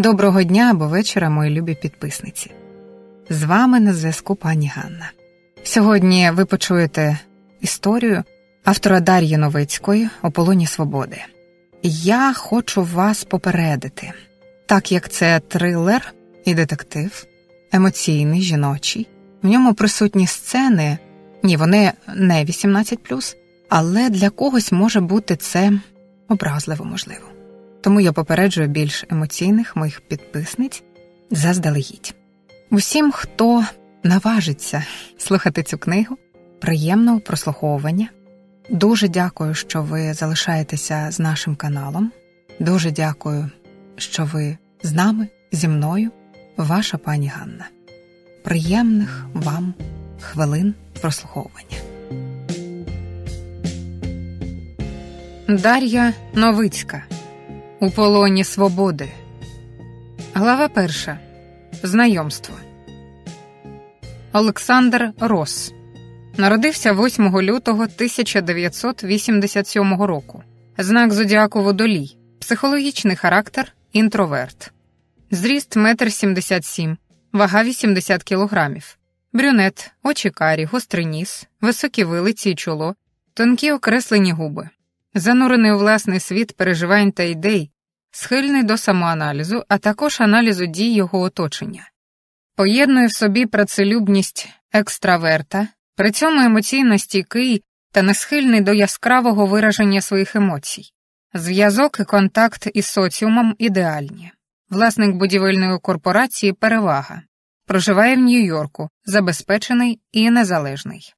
Доброго дня або вечора, мої любі підписниці. З вами на зв'язку пані Ганна. Сьогодні ви почуєте історію автора Дар'ї Новицької «У полоні свободи. Я хочу вас попередити, так як це трилер і детектив, емоційний, жіночий, в ньому присутні сцени, ні, вони не 18, але для когось може бути це образливо можливо. Тому я попереджую більш емоційних моїх підписниць заздалегідь. Усім, хто наважиться слухати цю книгу, приємного прослуховування. Дуже дякую, що ви залишаєтеся з нашим каналом. Дуже дякую, що ви з нами, зі мною, ваша пані Ганна. Приємних вам хвилин прослуховування. Дар'я Новицька У полоні свободи. Глава перша. Знайомство. Олександр Рос народився 8 лютого 1987 року. Знак зодіаку водолій, психологічний характер, інтроверт, зріст 1,77 м, вага 80 кг, брюнет, очі карі, гострий ніс, високі вилиці й чоло, тонкі окреслені губи, занурений у власний світ переживань та ідей, схильний до самоаналізу, а також аналізу дій його оточення. Поєднує в собі працелюбність екстраверта, при цьому емоційно стійкий та не схильний до яскравого вираження своїх емоцій. Зв'язок і контакт із соціумом ідеальні. Власник будівельної корпорації перевага. Проживає в Нью-Йорку, забезпечений і незалежний.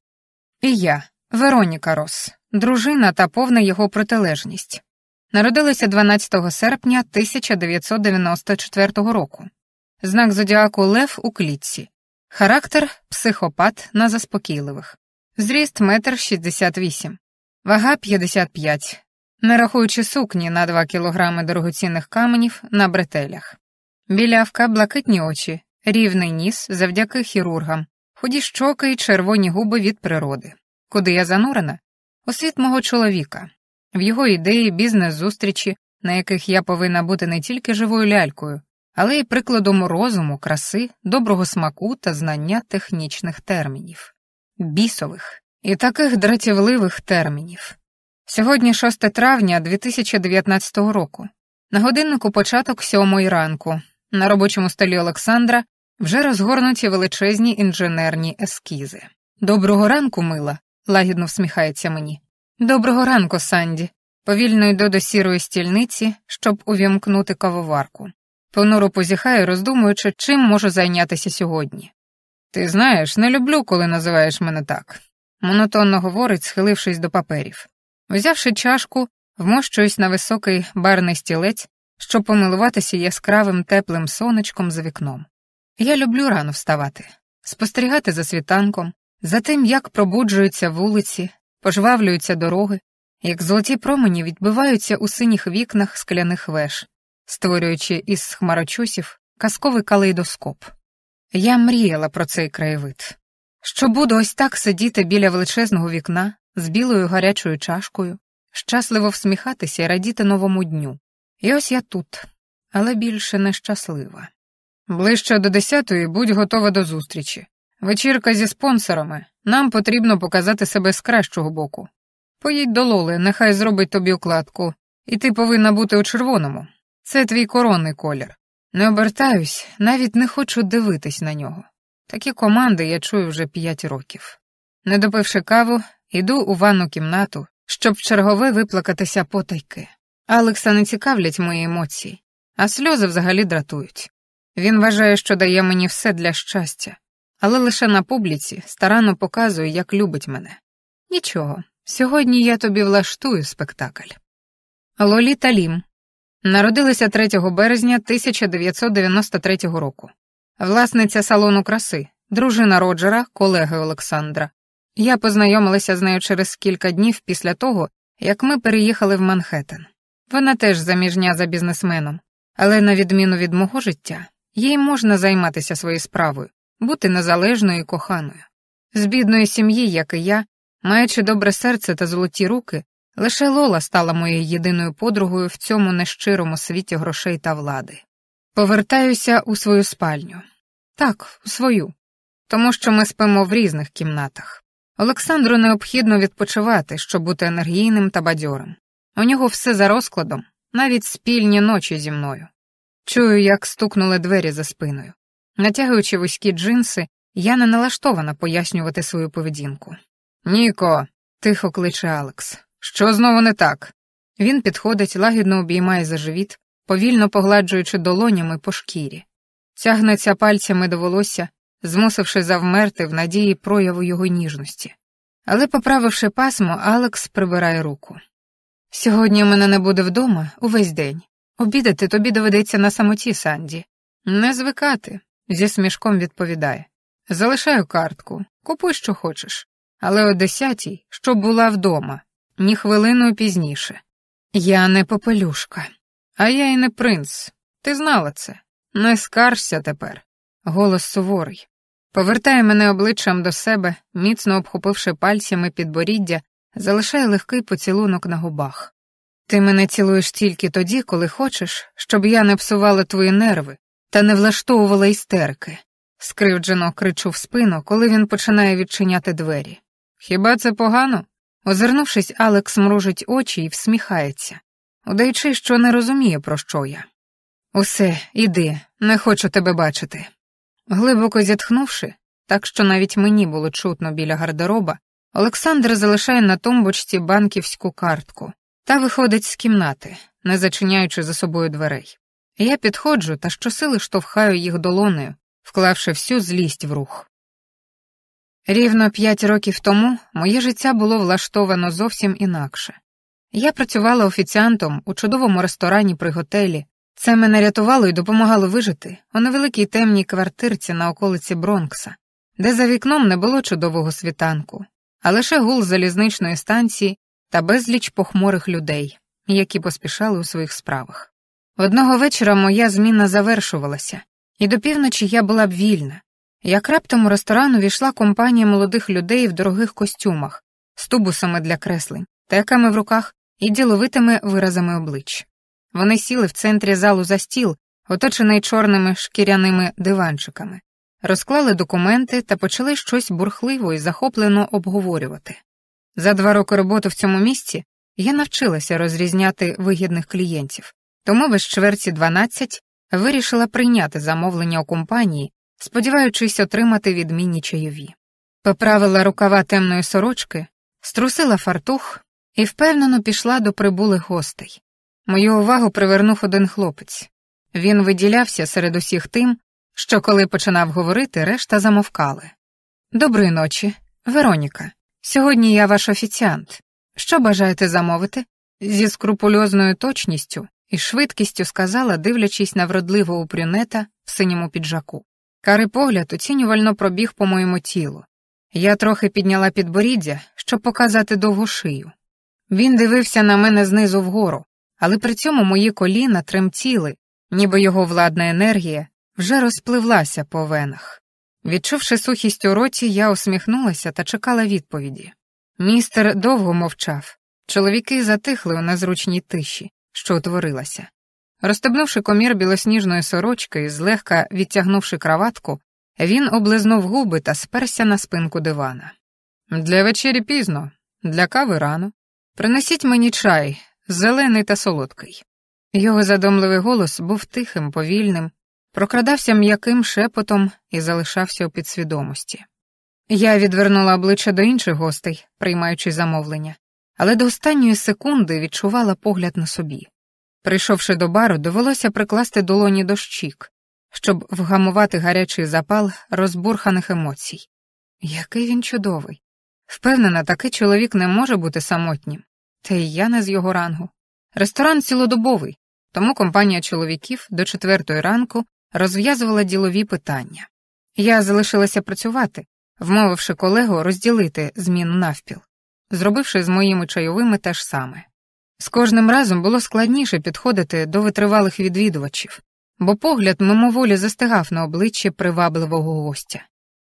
І я, Вероніка Рос, дружина та повна його протилежність. Народилася 12 серпня 1994 року. Знак зодіаку Лев у клітці. Характер психопат на заспокійливих. Зріст 1,68 м. Вага 55 не рахуючи сукні на 2 кілограми дорогоцінних каменів на бретелях. Білявка, блакитні очі, рівний ніс завдяки хірургам, худі щоки й червоні губи від природи. Куди я занурена? У світ мого чоловіка, в його ідеї, бізнес-зустрічі, на яких я повинна бути не тільки живою лялькою, але й прикладом розуму, краси, доброго смаку та знання технічних термінів, бісових і таких дратівливих термінів. Сьогодні 6 травня 2019 року. На годиннику початок сьомої ранку. На робочому столі Олександра вже розгорнуті величезні інженерні ескізи. Доброго ранку, мила, лагідно всміхається мені. Доброго ранку, Санді. Повільно йду до сірої стільниці, щоб увімкнути кавоварку. Понуро позіхаю, роздумуючи, чим можу зайнятися сьогодні. Ти знаєш, не люблю, коли називаєш мене так, монотонно говорить, схилившись до паперів. Взявши чашку, вмощуюсь на високий барний стілець, щоб помилуватися яскравим теплим сонечком за вікном. Я люблю рано вставати, спостерігати за світанком, за тим, як пробуджуються вулиці, пожвавлюються дороги, як золоті промені відбиваються у синіх вікнах скляних веж, створюючи із хмарочусів казковий калейдоскоп. Я мріяла про цей краєвид, що буду ось так сидіти біля величезного вікна з білою гарячою чашкою, щасливо всміхатися і радіти новому дню. І ось я тут, але більше нещаслива. Ближче до десятої будь готова до зустрічі. Вечірка зі спонсорами, нам потрібно показати себе з кращого боку. Поїдь до Лоли, нехай зробить тобі укладку, і ти повинна бути у червоному. Це твій коронний колір. Не обертаюсь, навіть не хочу дивитись на нього. Такі команди я чую вже п'ять років. Не допивши каву, іду у ванну кімнату, щоб чергове виплакатися потайки. Алекса не цікавлять мої емоції, а сльози взагалі дратують. Він вважає, що дає мені все для щастя, але лише на публіці старанно показує, як любить мене. Нічого, сьогодні я тобі влаштую спектакль. Лоліта Лім народилася 3 березня 1993 року. Власниця салону краси, дружина Роджера, колеги Олександра. Я познайомилася з нею через кілька днів після того, як ми переїхали в Манхеттен. Вона теж заміжня за бізнесменом, але, на відміну від мого життя, їй можна займатися своєю справою, бути незалежною і коханою. З бідної сім'ї, як і я, маючи добре серце та золоті руки, лише Лола стала моєю єдиною подругою в цьому нещирому світі грошей та влади. Повертаюся у свою спальню. Так, у свою. Тому що ми спимо в різних кімнатах. Олександру необхідно відпочивати, щоб бути енергійним та бадьорим. У нього все за розкладом, навіть спільні ночі зі мною. Чую, як стукнули двері за спиною. Натягуючи вузькі джинси, я не налаштована пояснювати свою поведінку. Ніко, тихо кличе Алекс. Що знову не так? Він підходить, лагідно обіймає за живіт, повільно погладжуючи долонями по шкірі, тягнеться пальцями до волосся, змусивши завмерти в надії прояву його ніжності. Але, поправивши пасмо, Алекс прибирає руку. Сьогодні мене не буде вдома увесь день. Обідати тобі доведеться на самоті, Санді. Не звикати, зі смішком відповідає. Залишаю картку, купуй, що хочеш, але о десятій, щоб була вдома, ні хвилиною пізніше. Я не попелюшка, а я й не принц. Ти знала це. Не скаржся тепер. Голос суворий. Повертає мене обличчям до себе, міцно обхопивши пальцями підборіддя, залишає легкий поцілунок на губах. Ти мене цілуєш тільки тоді, коли хочеш, щоб я не псувала твої нерви та не влаштовувала істерики, скривджено кричу в спину, коли він починає відчиняти двері. Хіба це погано? Озирнувшись, Алекс мружить очі і всміхається, удаючи, що не розуміє, про що я. Усе, іди, не хочу тебе бачити. Глибоко зітхнувши, так що навіть мені було чутно біля гардероба, Олександр залишає на тумбочці банківську картку та виходить з кімнати, не зачиняючи за собою дверей. Я підходжу та щосили штовхаю їх долонею, вклавши всю злість в рух. Рівно п'ять років тому моє життя було влаштовано зовсім інакше. Я працювала офіціантом у чудовому ресторані при готелі. Це мене рятувало і допомагало вижити у невеликій темній квартирці на околиці Бронкса, де за вікном не було чудового світанку, а лише гул залізничної станції та безліч похмурих людей, які поспішали у своїх справах. Одного вечора моя зміна завершувалася, і до півночі я була б вільна. Як раптом у ресторан увійшла компанія молодих людей в дорогих костюмах, з тубусами для креслень, теками в руках і діловитими виразами облич. Вони сіли в центрі залу за стіл, оточений чорними шкіряними диванчиками, розклали документи та почали щось бурхливо і захоплено обговорювати. За два роки роботи в цьому місці я навчилася розрізняти вигідних клієнтів, тому без чверті 12 вирішила прийняти замовлення у компанії, сподіваючись отримати відмінні чайові. Поправила рукава темної сорочки, струсила фартух і впевнено пішла до прибулих гостей. Мою увагу привернув один хлопець. Він виділявся серед усіх тим, що коли починав говорити, решта замовкали. Доброї ночі, Вероніка. Сьогодні я ваш офіціант. Що бажаєте замовити? Зі скрупульозною точністю і швидкістю сказала, дивлячись на вродливого брюнета в синьому піджаку. Карий погляд оцінювально пробіг по моєму тілу. Я трохи підняла підборіддя, щоб показати довгу шию. Він дивився на мене знизу вгору, але при цьому мої коліна тремтіли, ніби його владна енергія вже розпливлася по венах. Відчувши сухість у роті, я усміхнулася та чекала відповіді. Містер довго мовчав. Чоловіки затихли у незручній тиші, що утворилася. Розстебнувши комір білосніжної сорочки і злегка відтягнувши краватку, він облизнув губи та сперся на спинку дивана. Для вечері пізно, для кави рано. Принесіть мені чай, зелений та солодкий. Його задумливий голос був тихим, повільним, прокрадався м'яким шепотом і залишався у підсвідомості. Я відвернула обличчя до інших гостей, приймаючи замовлення, але до останньої секунди відчувала погляд на собі. Прийшовши до бару, довелося прикласти долоні до щік, щоб вгамувати гарячий запал розбурханих емоцій. Який він чудовий. Впевнена, такий чоловік не може бути самотнім, та й я не з його рангу. Ресторан цілодобовий, тому компанія чоловіків до четвертої ранку розв'язувала ділові питання. Я залишилася працювати, вмовивши колегу розділити зміну навпіл, зробивши з моїми чайовими те ж саме. З кожним разом було складніше підходити до витривалих відвідувачів, бо погляд мимоволі застигав на обличчі привабливого гостя.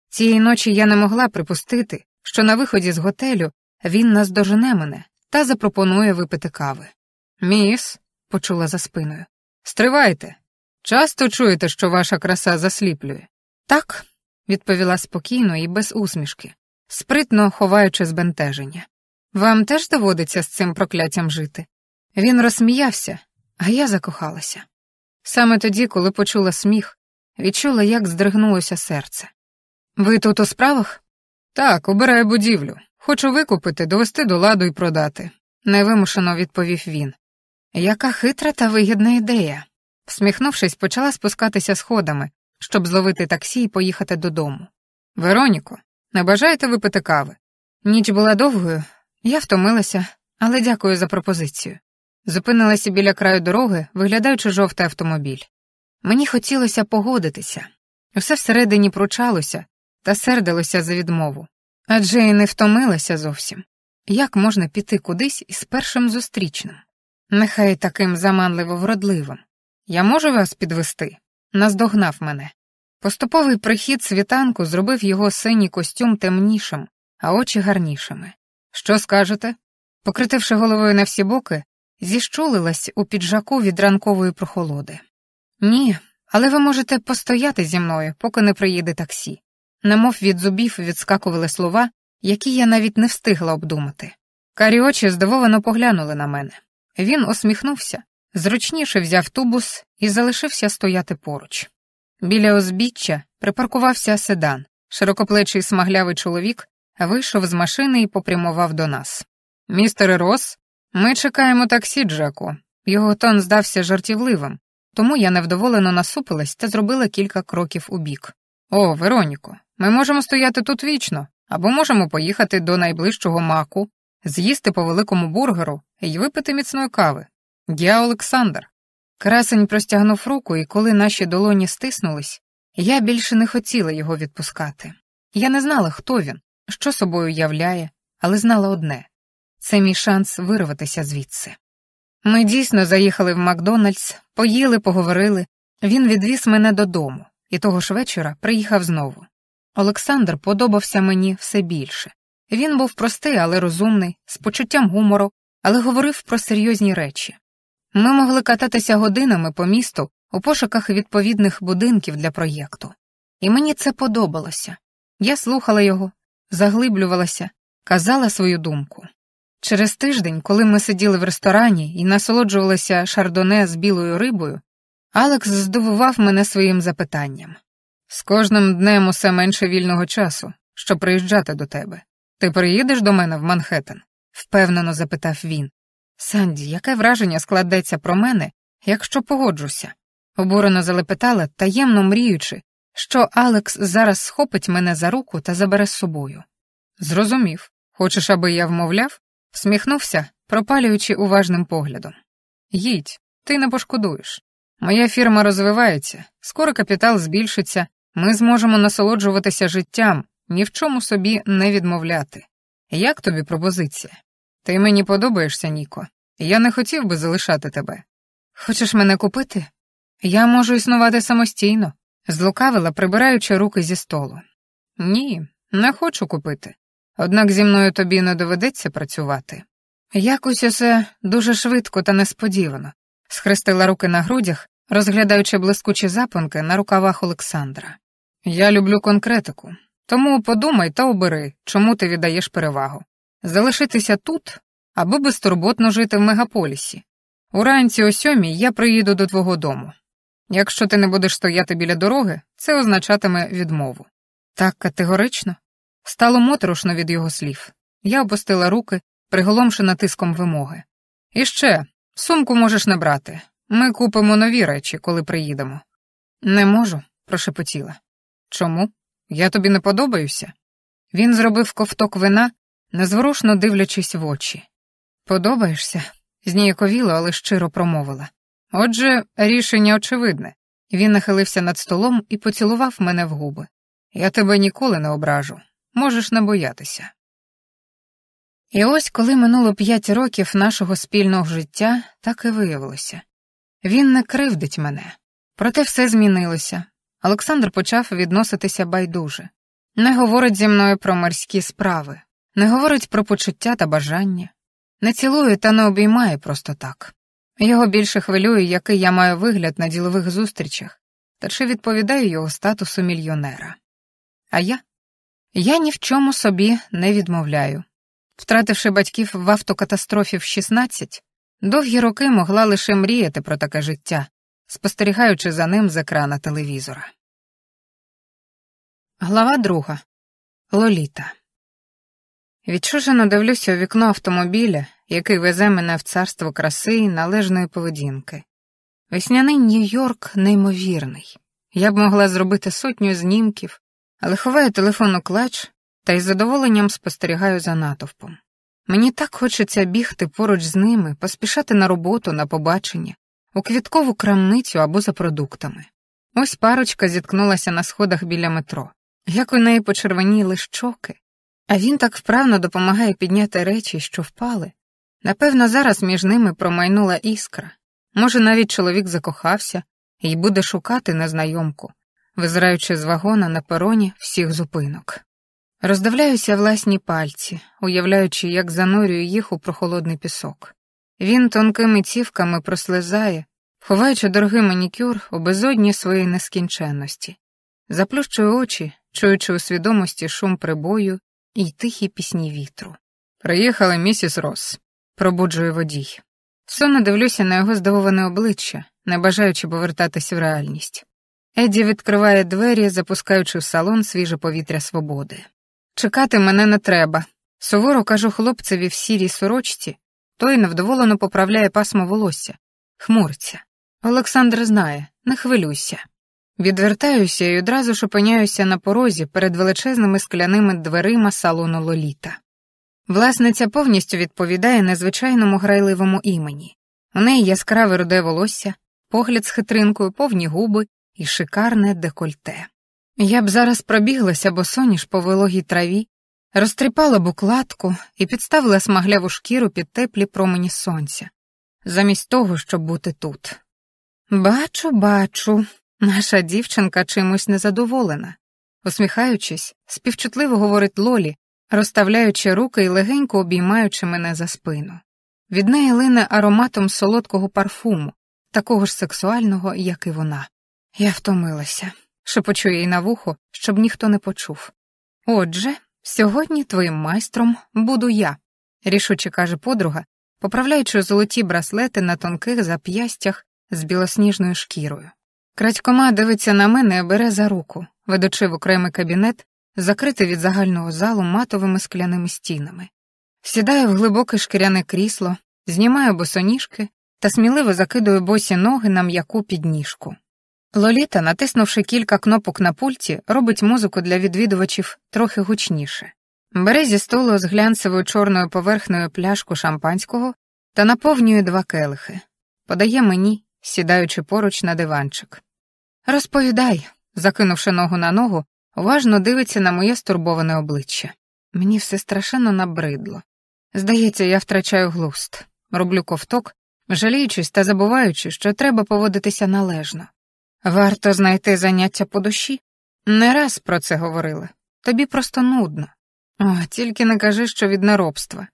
Цієї ночі я не могла припустити, що на виході з готелю він наздожене мене та запропонує випити кави. Міс, почула за спиною, стривайте. Часто чуєте, що ваша краса засліплює? Так, відповіла спокійно і без усмішки, спритно ховаючи збентеження. Вам теж доводиться з цим прокляттям жити? Він розсміявся, а я закохалася. Саме тоді, коли почула сміх, відчула, як здригнулося серце. Ви тут у справах? Так, обираю будівлю. Хочу викупити, довести до ладу і продати, невимушено відповів він. Яка хитра та вигідна ідея. Всміхнувшись, почала спускатися сходами, щоб зловити таксі і поїхати додому. Вероніко, не бажаєте випити кави? Ніч була довгою, я втомилася, але дякую за пропозицію. Зупинилася біля краю дороги, виглядаючи жовтий автомобіль. Мені хотілося погодитися. Усе всередині пручалося та сердилося за відмову. Адже і не втомилася зовсім. Як можна піти кудись із першим зустрічним? Нехай таким заманливо вродливим. Я можу вас підвести? Наздогнав мене. Поступовий прихід світанку зробив його синій костюм темнішим, а очі гарнішими. Що скажете? Покритивши головою на всі боки, зіщулилась у піджаку від ранкової прохолоди. Ні, але ви можете постояти зі мною, поки не приїде таксі. Немов від зубів відскакували слова, які я навіть не встигла обдумати. Карі очі здивовано поглянули на мене. Він усміхнувся, зручніше взяв тубус і залишився стояти поруч. Біля озбіччя припаркувався седан. Широкоплечий смаглявий чоловік вийшов з машини і попрямував до нас. Містер Рос, ми чекаємо таксі, Джеку. Його тон здався жартівливим, тому я невдоволено насупилась та зробила кілька кроків у бік. О, Вероніко, ми можемо стояти тут вічно, або можемо поїхати до найближчого маку, з'їсти по великому бургеру і випити міцної кави. Я Олександр. Красень простягнув руку, і коли наші долоні стиснулись, я більше не хотіла його відпускати. Я не знала, хто він, що собою являє, але знала одне це мій шанс вирватися звідси. Ми дійсно заїхали в Макдональдс, поїли, поговорили. Він відвіз мене додому, і того ж вечора приїхав знову. Олександр подобався мені все більше. Він був простий, але розумний, з почуттям гумору, але говорив про серйозні речі. Ми могли кататися годинами по місту у пошуках відповідних будинків для проєкту. І мені це подобалося. Я слухала його, заглиблювалася, казала свою думку. Через тиждень, коли ми сиділи в ресторані і насолоджувалися шардоне з білою рибою, Алекс здивував мене своїм запитанням. З кожним днем усе менше вільного часу, щоб приїжджати до тебе. Ти приїдеш до мене в Манхеттен?» – впевнено запитав він. Санді, яке враження складеться про мене, якщо погоджуся? обурено залепетала, таємно мріючи, що Алекс зараз схопить мене за руку та забере з собою. Зрозумів. Хочеш, аби я вмовляв? всміхнувся, пропалюючи уважним поглядом. Їдь, ти не пошкодуєш. Моя фірма розвивається, скоро капітал збільшиться, ми зможемо насолоджуватися життям, ні в чому собі не відмовляти. Як тобі пропозиція? Ти мені подобаєшся, Ніко. Я не хотів би залишати тебе. Хочеш мене купити? Я можу існувати самостійно, злукавила, прибираючи руки зі столу. Ні, не хочу купити. Однак зі мною тобі не доведеться працювати. Якось усе дуже швидко та несподівано, схрестила руки на грудях, розглядаючи блискучі запонки на рукавах Олександра. Я люблю конкретику, тому подумай та обери, чому ти віддаєш перевагу. Залишитися тут або безтурботно жити в мегаполісі. Уранці о сьомій я приїду до твого дому. Якщо ти не будеш стояти біля дороги, це означатиме відмову. Так категорично. Стало моторошно від його слів. Я опустила руки, приголомшена тиском вимоги. І ще, сумку можеш не брати. Ми купимо нові речі, коли приїдемо. Не можу, прошепотіла. Чому? Я тобі не подобаюся? Він зробив ковток вина, незворушно дивлячись в очі. Подобаєшся? зніяковіло, але щиро промовила. Отже, рішення очевидне. Він нахилився над столом і поцілував мене в губи. Я тебе ніколи не ображу, можеш не боятися. І ось коли минуло п'ять років нашого спільного життя, так і виявилося. Він не кривдить мене. Проте все змінилося. Олександр почав відноситися байдуже. Не говорить зі мною про морські справи, не говорить про почуття та бажання, не цілує та не обіймає просто так. Його більше хвилює, який я маю вигляд на ділових зустрічах, та чи відповідаю його статусу мільйонера. А я? Я ні в чому собі не відмовляю. Втративши батьків в автокатастрофі в 16, довгі роки могла лише мріяти про таке життя, спостерігаючи за ним з екрана телевізора. Глава друга. Лоліта. Відчужено дивлюся у вікно автомобіля, який везе мене в царство краси і належної поведінки. Весняний Нью-Йорк неймовірний. Я б могла зробити сотню знімків, але ховаю телефон у клач та із задоволенням спостерігаю за натовпом. Мені так хочеться бігти поруч з ними, поспішати на роботу, на побачення, у квіткову крамницю або за продуктами. Ось парочка зіткнулася на сходах біля метро. Як у неї почервоніли щоки, а він так вправно допомагає підняти речі, що впали. Напевно, зараз між ними промайнула іскра. Може, навіть чоловік закохався і буде шукати незнайомку, визираючи з вагона на пероні всіх зупинок. Роздивляюся власні пальці, уявляючи, як занурюю їх у прохолодний пісок. Він тонкими цівками прослизає, ховаючи дорогий манікюр у безодні своєї нескінченності, заплющую очі, чуючи у свідомості шум прибою і тихі пісні вітру. Приїхала місіс Росс, пробуджує водій. Сонно дивлюся на його здивоване обличчя, не бажаючи повертатися в реальність. Едді відкриває двері, запускаючи в салон свіже повітря свободи. Чекати мене не треба. Суворо кажу хлопцеві в сірій сорочці, той невдоволено поправляє пасмо волосся. Хмуриться. Олександр знає, не хвилюйся. Відвертаюся і одразу ж опиняюся на порозі перед величезними скляними дверима салону Лоліта. Власниця повністю відповідає незвичайному грайливому імені. У неї яскраве руде волосся, погляд з хитринкою, повні губи і шикарне декольте. Я б зараз пробіглася босоніж по вологій траві, розтріпала букладку і підставила смагляву шкіру під теплі промені сонця, замість того, щоб бути тут. Бачу, бачу, наша дівчинка чимось незадоволена. Усміхаючись, співчутливо говорить Лолі, розставляючи руки і легенько обіймаючи мене за спину. Від неї лине ароматом солодкого парфуму, такого ж сексуального, як і вона. Я втомилася, шепочу їй на вухо, щоб ніхто не почув. Отже, сьогодні твоїм майстром буду я, рішуче каже подруга, поправляючи золоті браслети на тонких зап'ястях з білосніжною шкірою. Крадькома дивиться на мене і бере за руку, ведучи в окремий кабінет, закритий від загального залу матовими скляними стінами. Сідаю в глибоке шкіряне крісло, знімаю босоніжки та сміливо закидую босі ноги на м'яку підніжку. Лоліта, натиснувши кілька кнопок на пульті, робить музику для відвідувачів трохи гучніше. Бере зі столу з глянцевою чорною поверхнею пляшку шампанського та наповнює два келихи. Подає мені, сідаючи поруч на диванчик. Розповідай, закинувши ногу на ногу, уважно дивиться на моє стурбоване обличчя. Мені все страшенно набридло. Здається, я втрачаю глуст, роблю ковток, жаліючись та забуваючи, що треба поводитися належно. Варто знайти заняття по душі. Не раз про це говорила. Тобі просто нудно. О, тільки не кажи, що від неробства.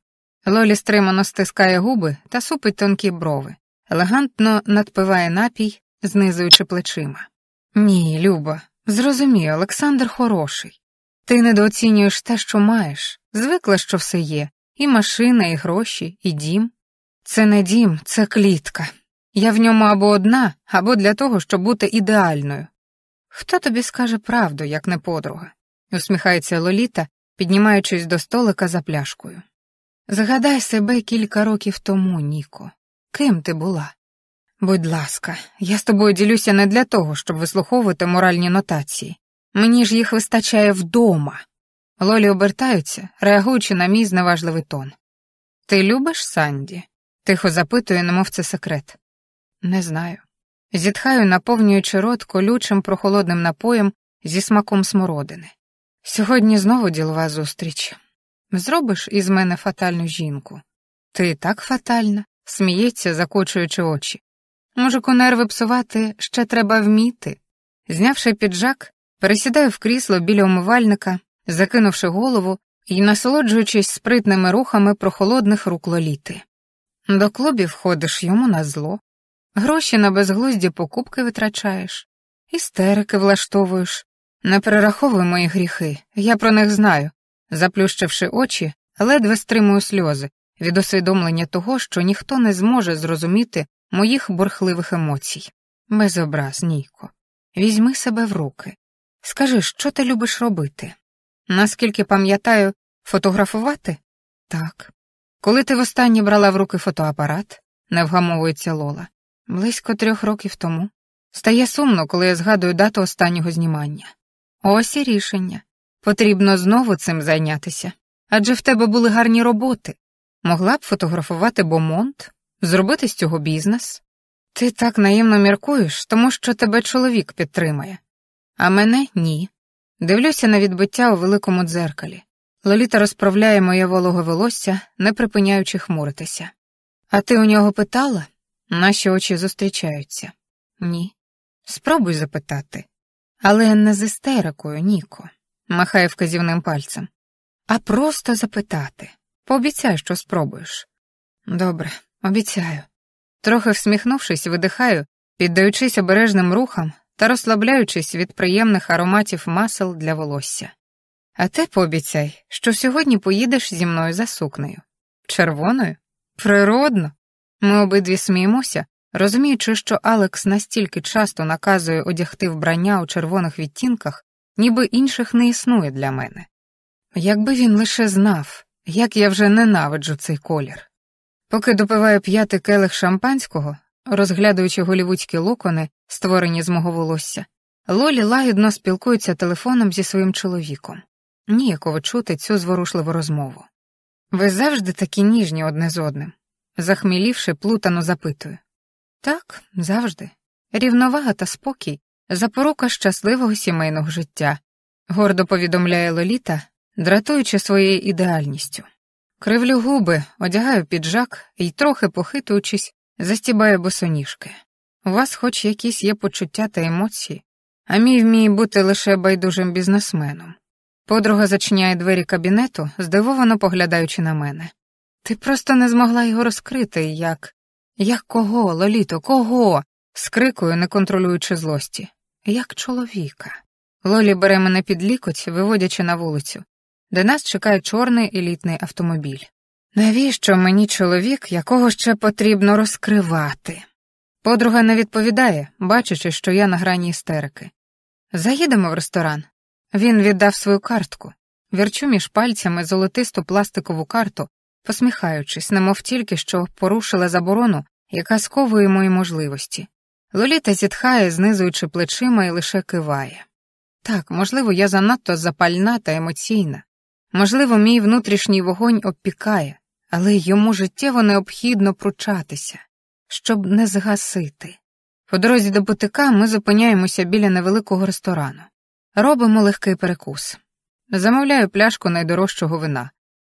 Лолі стримано стискає губи та супить тонкі брови, елегантно надпиває напій, знизуючи плечима. Ні, Люба, зрозумій, Олександр хороший. Ти недооцінюєш те, що маєш, звикла, що все є, і машина, і гроші, і дім. Це не дім, це клітка. Я в ньому або одна, або для того, щоб бути ідеальною. Хто тобі скаже правду, як не подруга? усміхається Лоліта, піднімаючись до столика за пляшкою. Згадай себе кілька років тому, Ніко. Ким ти була? Будь ласка, я з тобою ділюся не для того, щоб вислуховувати моральні нотації. Мені ж їх вистачає вдома. Лолі обертаються, реагуючи на мій зневажливий тон. Ти любиш Санді? тихо запитує, немов це секрет. Не знаю. Зітхаю, наповнюючи рот колючим прохолодним напоєм зі смаком смородини. Сьогодні знову ділова зустріч. Зробиш із мене фатальну жінку. Ти так фатальна, сміється, закочуючи очі. Мужику нерви псувати ще треба вміти. Знявши піджак, пересідаю в крісло біля умивальника, закинувши голову і насолоджуючись спритними рухами прохолодних рук лоліти. До клубів ходиш йому на зло, гроші на безглузді покупки витрачаєш, істерики влаштовуєш. Не перераховуй мої гріхи, я про них знаю. Заплющивши очі, ледве стримую сльози від усвідомлення того, що ніхто не зможе зрозуміти моїх бурхливих емоцій. Без образ, Нійко. Візьми себе в руки. Скажи, що ти любиш робити? Наскільки пам'ятаю, фотографувати? Так. Коли ти востаннє брала в руки фотоапарат, не вгамовується Лола. Близько трьох років тому. Стає сумно, коли я згадую дату останнього знімання. Ось і рішення. Потрібно знову цим зайнятися. Адже в тебе були гарні роботи. Могла б фотографувати Бомонт, зробити з цього бізнес. Ти так наївно міркуєш, тому що тебе чоловік підтримає. А мене ні. Дивлюся на відбиття у великому дзеркалі. Лоліта розправляє моє вологе волосся, не припиняючи хмуритися. А ти у нього питала? Наші очі зустрічаються. Ні. Спробуй запитати. Але не з істерикою, Ніко, махає вказівним пальцем. А просто запитати. Пообіцяй, що спробуєш. Добре, обіцяю. Трохи всміхнувшись, видихаю, піддаючись обережним рухам та розслабляючись від приємних ароматів масел для волосся. А ти пообіцяй, що сьогодні поїдеш зі мною за сукнею. Червоною? Природно. Ми обидві сміємося, розуміючи, що Алекс настільки часто наказує одягти вбрання у червоних відтінках, ніби інших не існує для мене. Якби він лише знав, як я вже ненавиджу цей колір. Поки допиваю п'ятий келих шампанського, розглядаючи голівудські локони, створені з мого волосся, Лолі лагідно спілкується телефоном зі своїм чоловіком. Ніяково чути цю зворушливу розмову. Ви завжди такі ніжні одне з одним, захмілівши, плутано запитую. Так, завжди. Рівновага та спокій, запорука щасливого сімейного життя, гордо повідомляє Лоліта, дратуючи своєю ідеальністю. Кривлю губи, одягаю піджак і, трохи похитуючись, застібаю босоніжки. У вас хоч якісь є почуття та емоції, а мій вміє бути лише байдужим бізнесменом. Подруга зачиняє двері кабінету, здивовано поглядаючи на мене. Ти просто не змогла його розкрити, як. Як кого, Лоліто, кого? скрикую, не контролюючи злості. Як чоловіка. Лолі бере мене під лікоть, виводячи на вулицю, де нас чекає чорний елітний автомобіль. Навіщо мені чоловік, якого ще потрібно розкривати? Подруга не відповідає, бачачи, що я на грані істерики. Заїдемо в ресторан. Він віддав свою картку, вірчу між пальцями золотисту пластикову карту, посміхаючись, немов тільки що порушила заборону, яка сковує мої можливості. Лоліта зітхає, знизуючи плечима і лише киває. Так, можливо, я занадто запальна та емоційна. Можливо, мій внутрішній вогонь обпікає, але йому життєво необхідно пручатися, щоб не згасити. По дорозі до бутика ми зупиняємося біля невеликого ресторану. Робимо легкий перекус. Замовляю пляшку найдорожчого вина.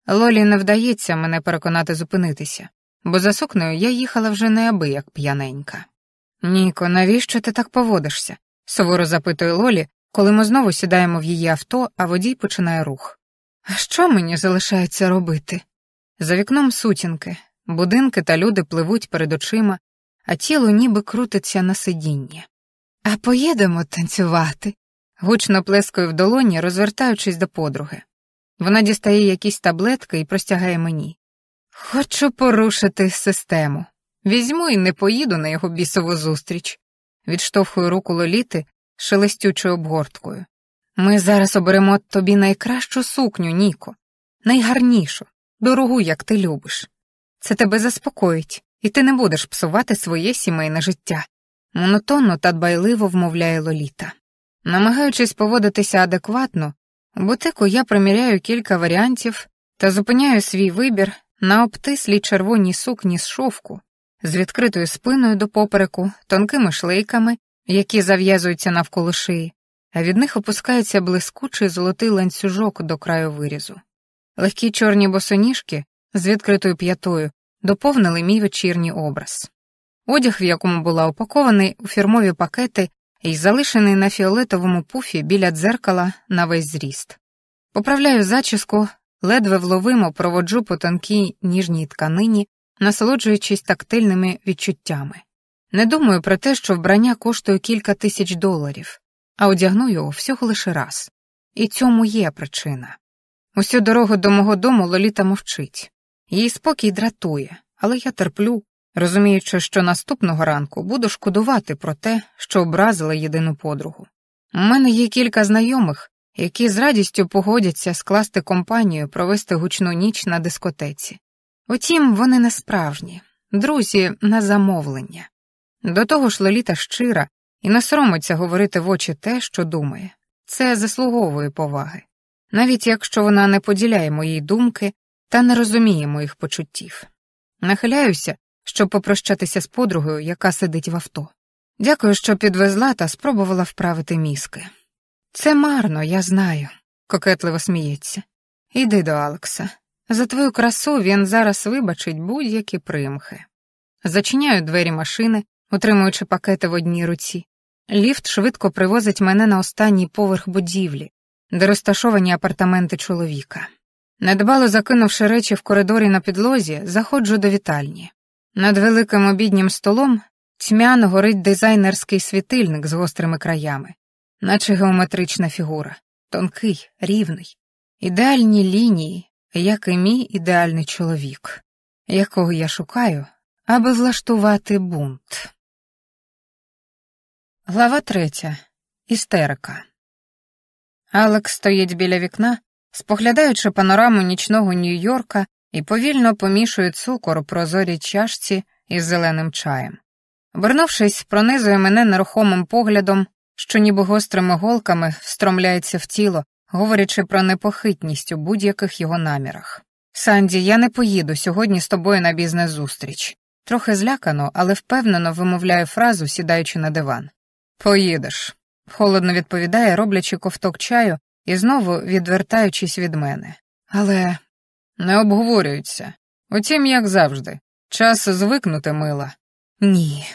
Лолі не вдається мене переконати зупинитися, бо за сукнею я їхала вже неабияк п'яненька. Ніко, навіщо ти так поводишся? суворо запитує Лолі, коли ми знову сідаємо в її авто, а водій починає рух. А що мені залишається робити? За вікном сутінки, будинки та люди пливуть перед очима, а тіло ніби крутиться на сидінні. А поїдемо танцювати, гучно плескою в долоні, розвертаючись до подруги. Вона дістає якісь таблетки і простягає мені. Хочу порушити систему. Візьму і не поїду на його бісову зустріч. Відштовхую руку лоліти шелестючою обгорткою. Ми зараз оберемо тобі найкращу сукню, Ніко, найгарнішу, дорогу, як ти любиш. Це тебе заспокоїть, і ти не будеш псувати своє сімейне життя. Монотонно та дбайливо вмовляє Лоліта. Намагаючись поводитися адекватно, у бутику я приміряю кілька варіантів та зупиняю свій вибір на обтислій червоній сукні з шовку, з відкритою спиною до попереку, тонкими шлейками, які зав'язуються навколо шиї, а від них опускається блискучий золотий ланцюжок до краю вирізу. Легкі чорні босоніжки з відкритою п'ятою доповнили мій вечірній образ. Одяг, в якому була упакований у фірмові пакети і залишений на фіолетовому пуфі біля дзеркала на весь зріст. Поправляю зачіску, ледве вловимо проводжу по тонкій ніжній тканині, насолоджуючись тактильними відчуттями. Не думаю про те, що вбрання коштує кілька тисяч доларів, а одягну його всього лише раз. І цьому є причина. Усю дорогу до мого дому Лоліта мовчить. Її спокій дратує, але я терплю, розуміючи, що наступного ранку буду шкодувати про те, що образила єдину подругу. У мене є кілька знайомих, які з радістю погодяться скласти компанію провести гучну ніч на дискотеці. Утім, вони не справжні, друзі на замовлення. До того ж, Лоліта щира і не соромиться говорити в очі те, що думає. Це заслуговує поваги, навіть якщо вона не поділяє мої думки та не розуміє моїх почуттів. Нахиляюся, щоб попрощатися з подругою, яка сидить в авто. Дякую, що підвезла та спробувала вправити мізки. Це марно, я знаю, кокетливо сміється. Іди до Алекса. За твою красу він зараз вибачить будь-які примхи. Зачиняю двері машини, утримуючи пакети в одній руці. Ліфт швидко привозить мене на останній поверх будівлі, де розташовані апартаменти чоловіка. Недбало закинувши речі в коридорі на підлозі, заходжу до вітальні. Над великим обіднім столом тьмяно горить дизайнерський світильник з гострими краями, наче геометрична фігура, тонкий, рівний, ідеальні лінії, як і мій ідеальний чоловік, якого я шукаю, аби влаштувати бунт. Глава третя. Істерика. Алекс стоїть біля вікна, споглядаючи панораму нічного Нью-Йорка і повільно помішує цукор у прозорій чашці із зеленим чаєм. Обернувшись, пронизує мене нерухомим поглядом, що ніби гострими голками встромляється в тіло, говорячи про непохитність у будь-яких його намірах. Санді, я не поїду сьогодні з тобою на бізнес-зустріч. Трохи злякано, але впевнено вимовляю фразу, сідаючи на диван. Поїдеш, холодно відповідає, роблячи ковток чаю і знову відвертаючись від мене. Але не обговорюються. Утім, як завжди, час звикнути мила. Ні,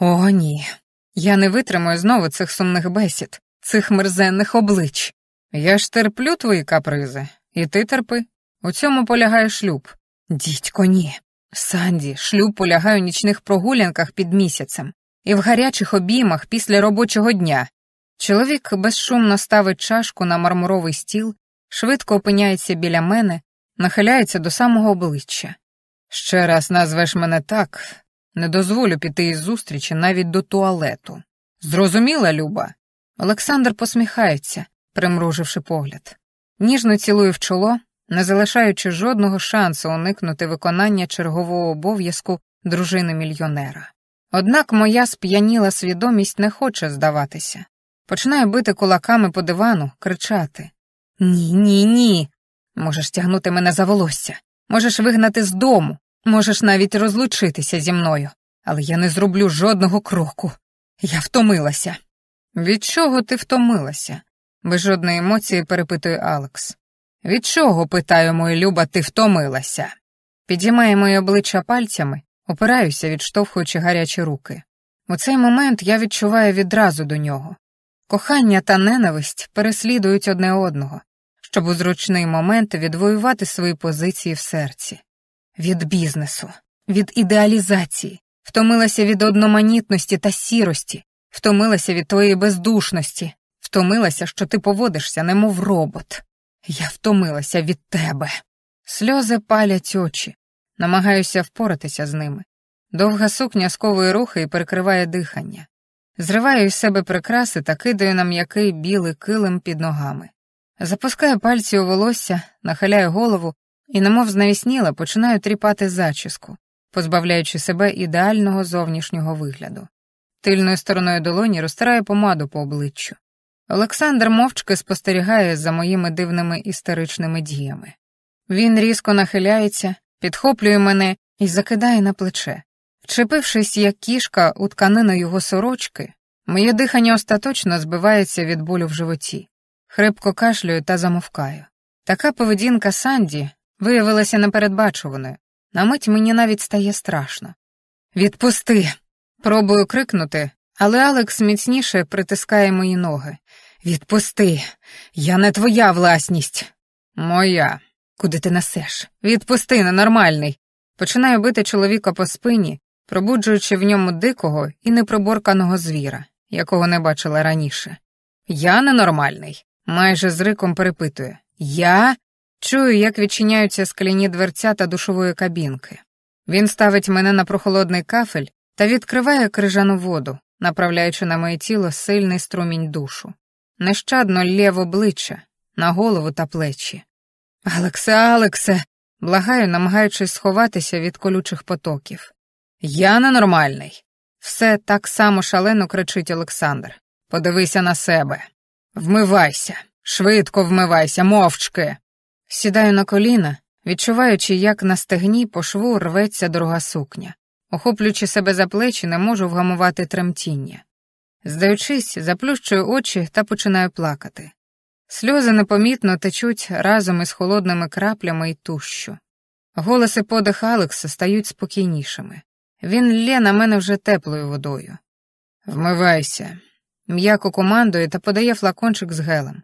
о, ні. Я не витримую знову цих сумних бесід, цих мерзенних облич. Я ж терплю твої капризи, і ти терпи. У цьому полягає шлюб. Дідько, ні. Санді, шлюб полягає у нічних прогулянках під місяцем і в гарячих обіймах після робочого дня. Чоловік безшумно ставить чашку на мармуровий стіл, швидко опиняється біля мене, нахиляється до самого обличчя. Ще раз назвеш мене так, не дозволю піти із зустрічі навіть до туалету. Зрозуміла, Люба? Олександр посміхається, примруживши погляд. Ніжно цілує в чоло, не залишаючи жодного шансу уникнути виконання чергового обов'язку дружини мільйонера. Однак моя сп'яніла свідомість не хоче здаватися. Починаю бити кулаками по дивану, кричати Ні, ні, ні. Можеш тягнути мене за волосся, можеш вигнати з дому, можеш навіть розлучитися зі мною, але я не зроблю жодного кроку. Я втомилася. Від чого ти втомилася? без жодної емоції перепитує Алекс. Від чого, питаю моя Люба, ти втомилася? Підіймає моє обличчя пальцями, опираюся, відштовхуючи гарячі руки. У цей момент я відчуваю відразу до нього. Кохання та ненависть переслідують одне одного, щоб у зручний момент відвоювати свої позиції в серці. Від бізнесу, від ідеалізації, втомилася від одноманітності та сірості, втомилася від твоєї бездушності, втомилася, що ти поводишся, немов робот. Я втомилася від тебе. Сльози палять очі, намагаюся впоратися з ними. Довга сукня сковує рухи і перекриває дихання. Зриваю із себе прикраси та кидаю на м'який білий килим під ногами. Запускаю пальці у волосся, нахиляю голову і, немов знавісніла, починаю тріпати зачіску, позбавляючи себе ідеального зовнішнього вигляду. Тильною стороною долоні розтираю помаду по обличчю. Олександр мовчки спостерігає за моїми дивними істеричними діями. Він різко нахиляється, підхоплює мене і закидає на плече. Вчепившись, як кішка у тканину його сорочки, моє дихання остаточно збивається від болю в животі, хрипко кашлюю та замовкаю. Така поведінка Санді виявилася непередбачуваною, на мить мені навіть стає страшно. Відпусти! Пробую крикнути, але Алекс міцніше притискає мої ноги. Відпусти, я не твоя власність. Моя. Куди ти несеш? Відпусти, ненормальний. Починаю бити чоловіка по спині, пробуджуючи в ньому дикого і непроборканого звіра, якого не бачила раніше. Я ненормальний, майже з риком перепитує. Я чую, як відчиняються скляні дверця та душової кабінки. Він ставить мене на прохолодний кафель та відкриває крижану воду, направляючи на моє тіло сильний струмінь душу. Нещадно лє в обличчя, на голову та плечі. Алексе, Алексе, благаю, намагаючись сховатися від колючих потоків. Я ненормальний. Все так само шалено кричить Олександр. Подивися на себе. Вмивайся, швидко вмивайся, мовчки. Сідаю на коліна, відчуваючи, як на стегні по шву рветься друга сукня. Охоплюючи себе за плечі, не можу вгамувати тремтіння. Здаючись, заплющую очі та починаю плакати. Сльози непомітно течуть разом із холодними краплями й тущу. Голос і подих Алекса стають спокійнішими. Він лє на мене вже теплою водою. Вмивайся. М'яко командує та подає флакончик з гелем.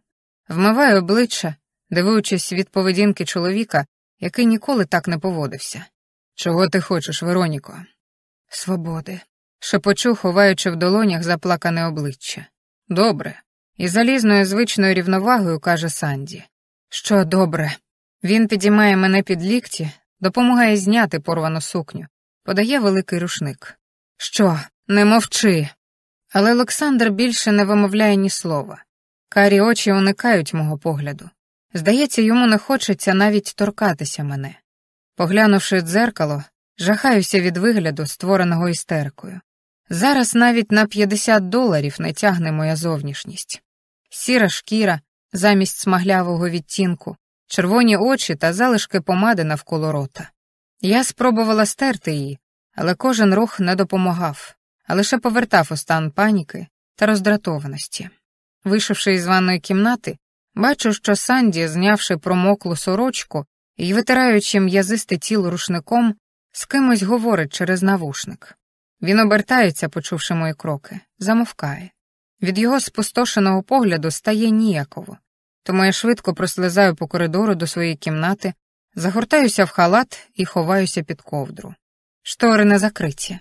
Вмиваю обличчя, дивуючись від поведінки чоловіка, який ніколи так не поводився. Чого ти хочеш, Вероніко? Свободи. шепочу, ховаючи в долонях заплакане обличчя. Добре. І залізною звичною рівновагою каже Санді. Що добре. Він підіймає мене під лікті, допомагає зняти порвану сукню, подає великий рушник. Що, не мовчи. Але Олександр більше не вимовляє ні слова. Карі очі уникають мого погляду. Здається, йому не хочеться навіть торкатися мене. Поглянувши дзеркало, жахаюся від вигляду, створеного істерикою. Зараз навіть на 50 доларів не тягне моя зовнішність. Сіра шкіра замість смаглявого відтінку, червоні очі та залишки помади навколо рота. Я спробувала стерти її, але кожен рух не допомагав, а лише повертав у стан паніки та роздратованості. Вийшовши із ванної кімнати, бачу, що Санді, знявши промоклу сорочку і витираючи м'язисте тіло рушником, з кимось говорить через навушник. Він обертається, почувши мої кроки, замовкає. Від його спустошеного погляду стає ніяково, тому я швидко прослизаю по коридору до своєї кімнати, загортаюся в халат і ховаюся під ковдру. Штори не закриті.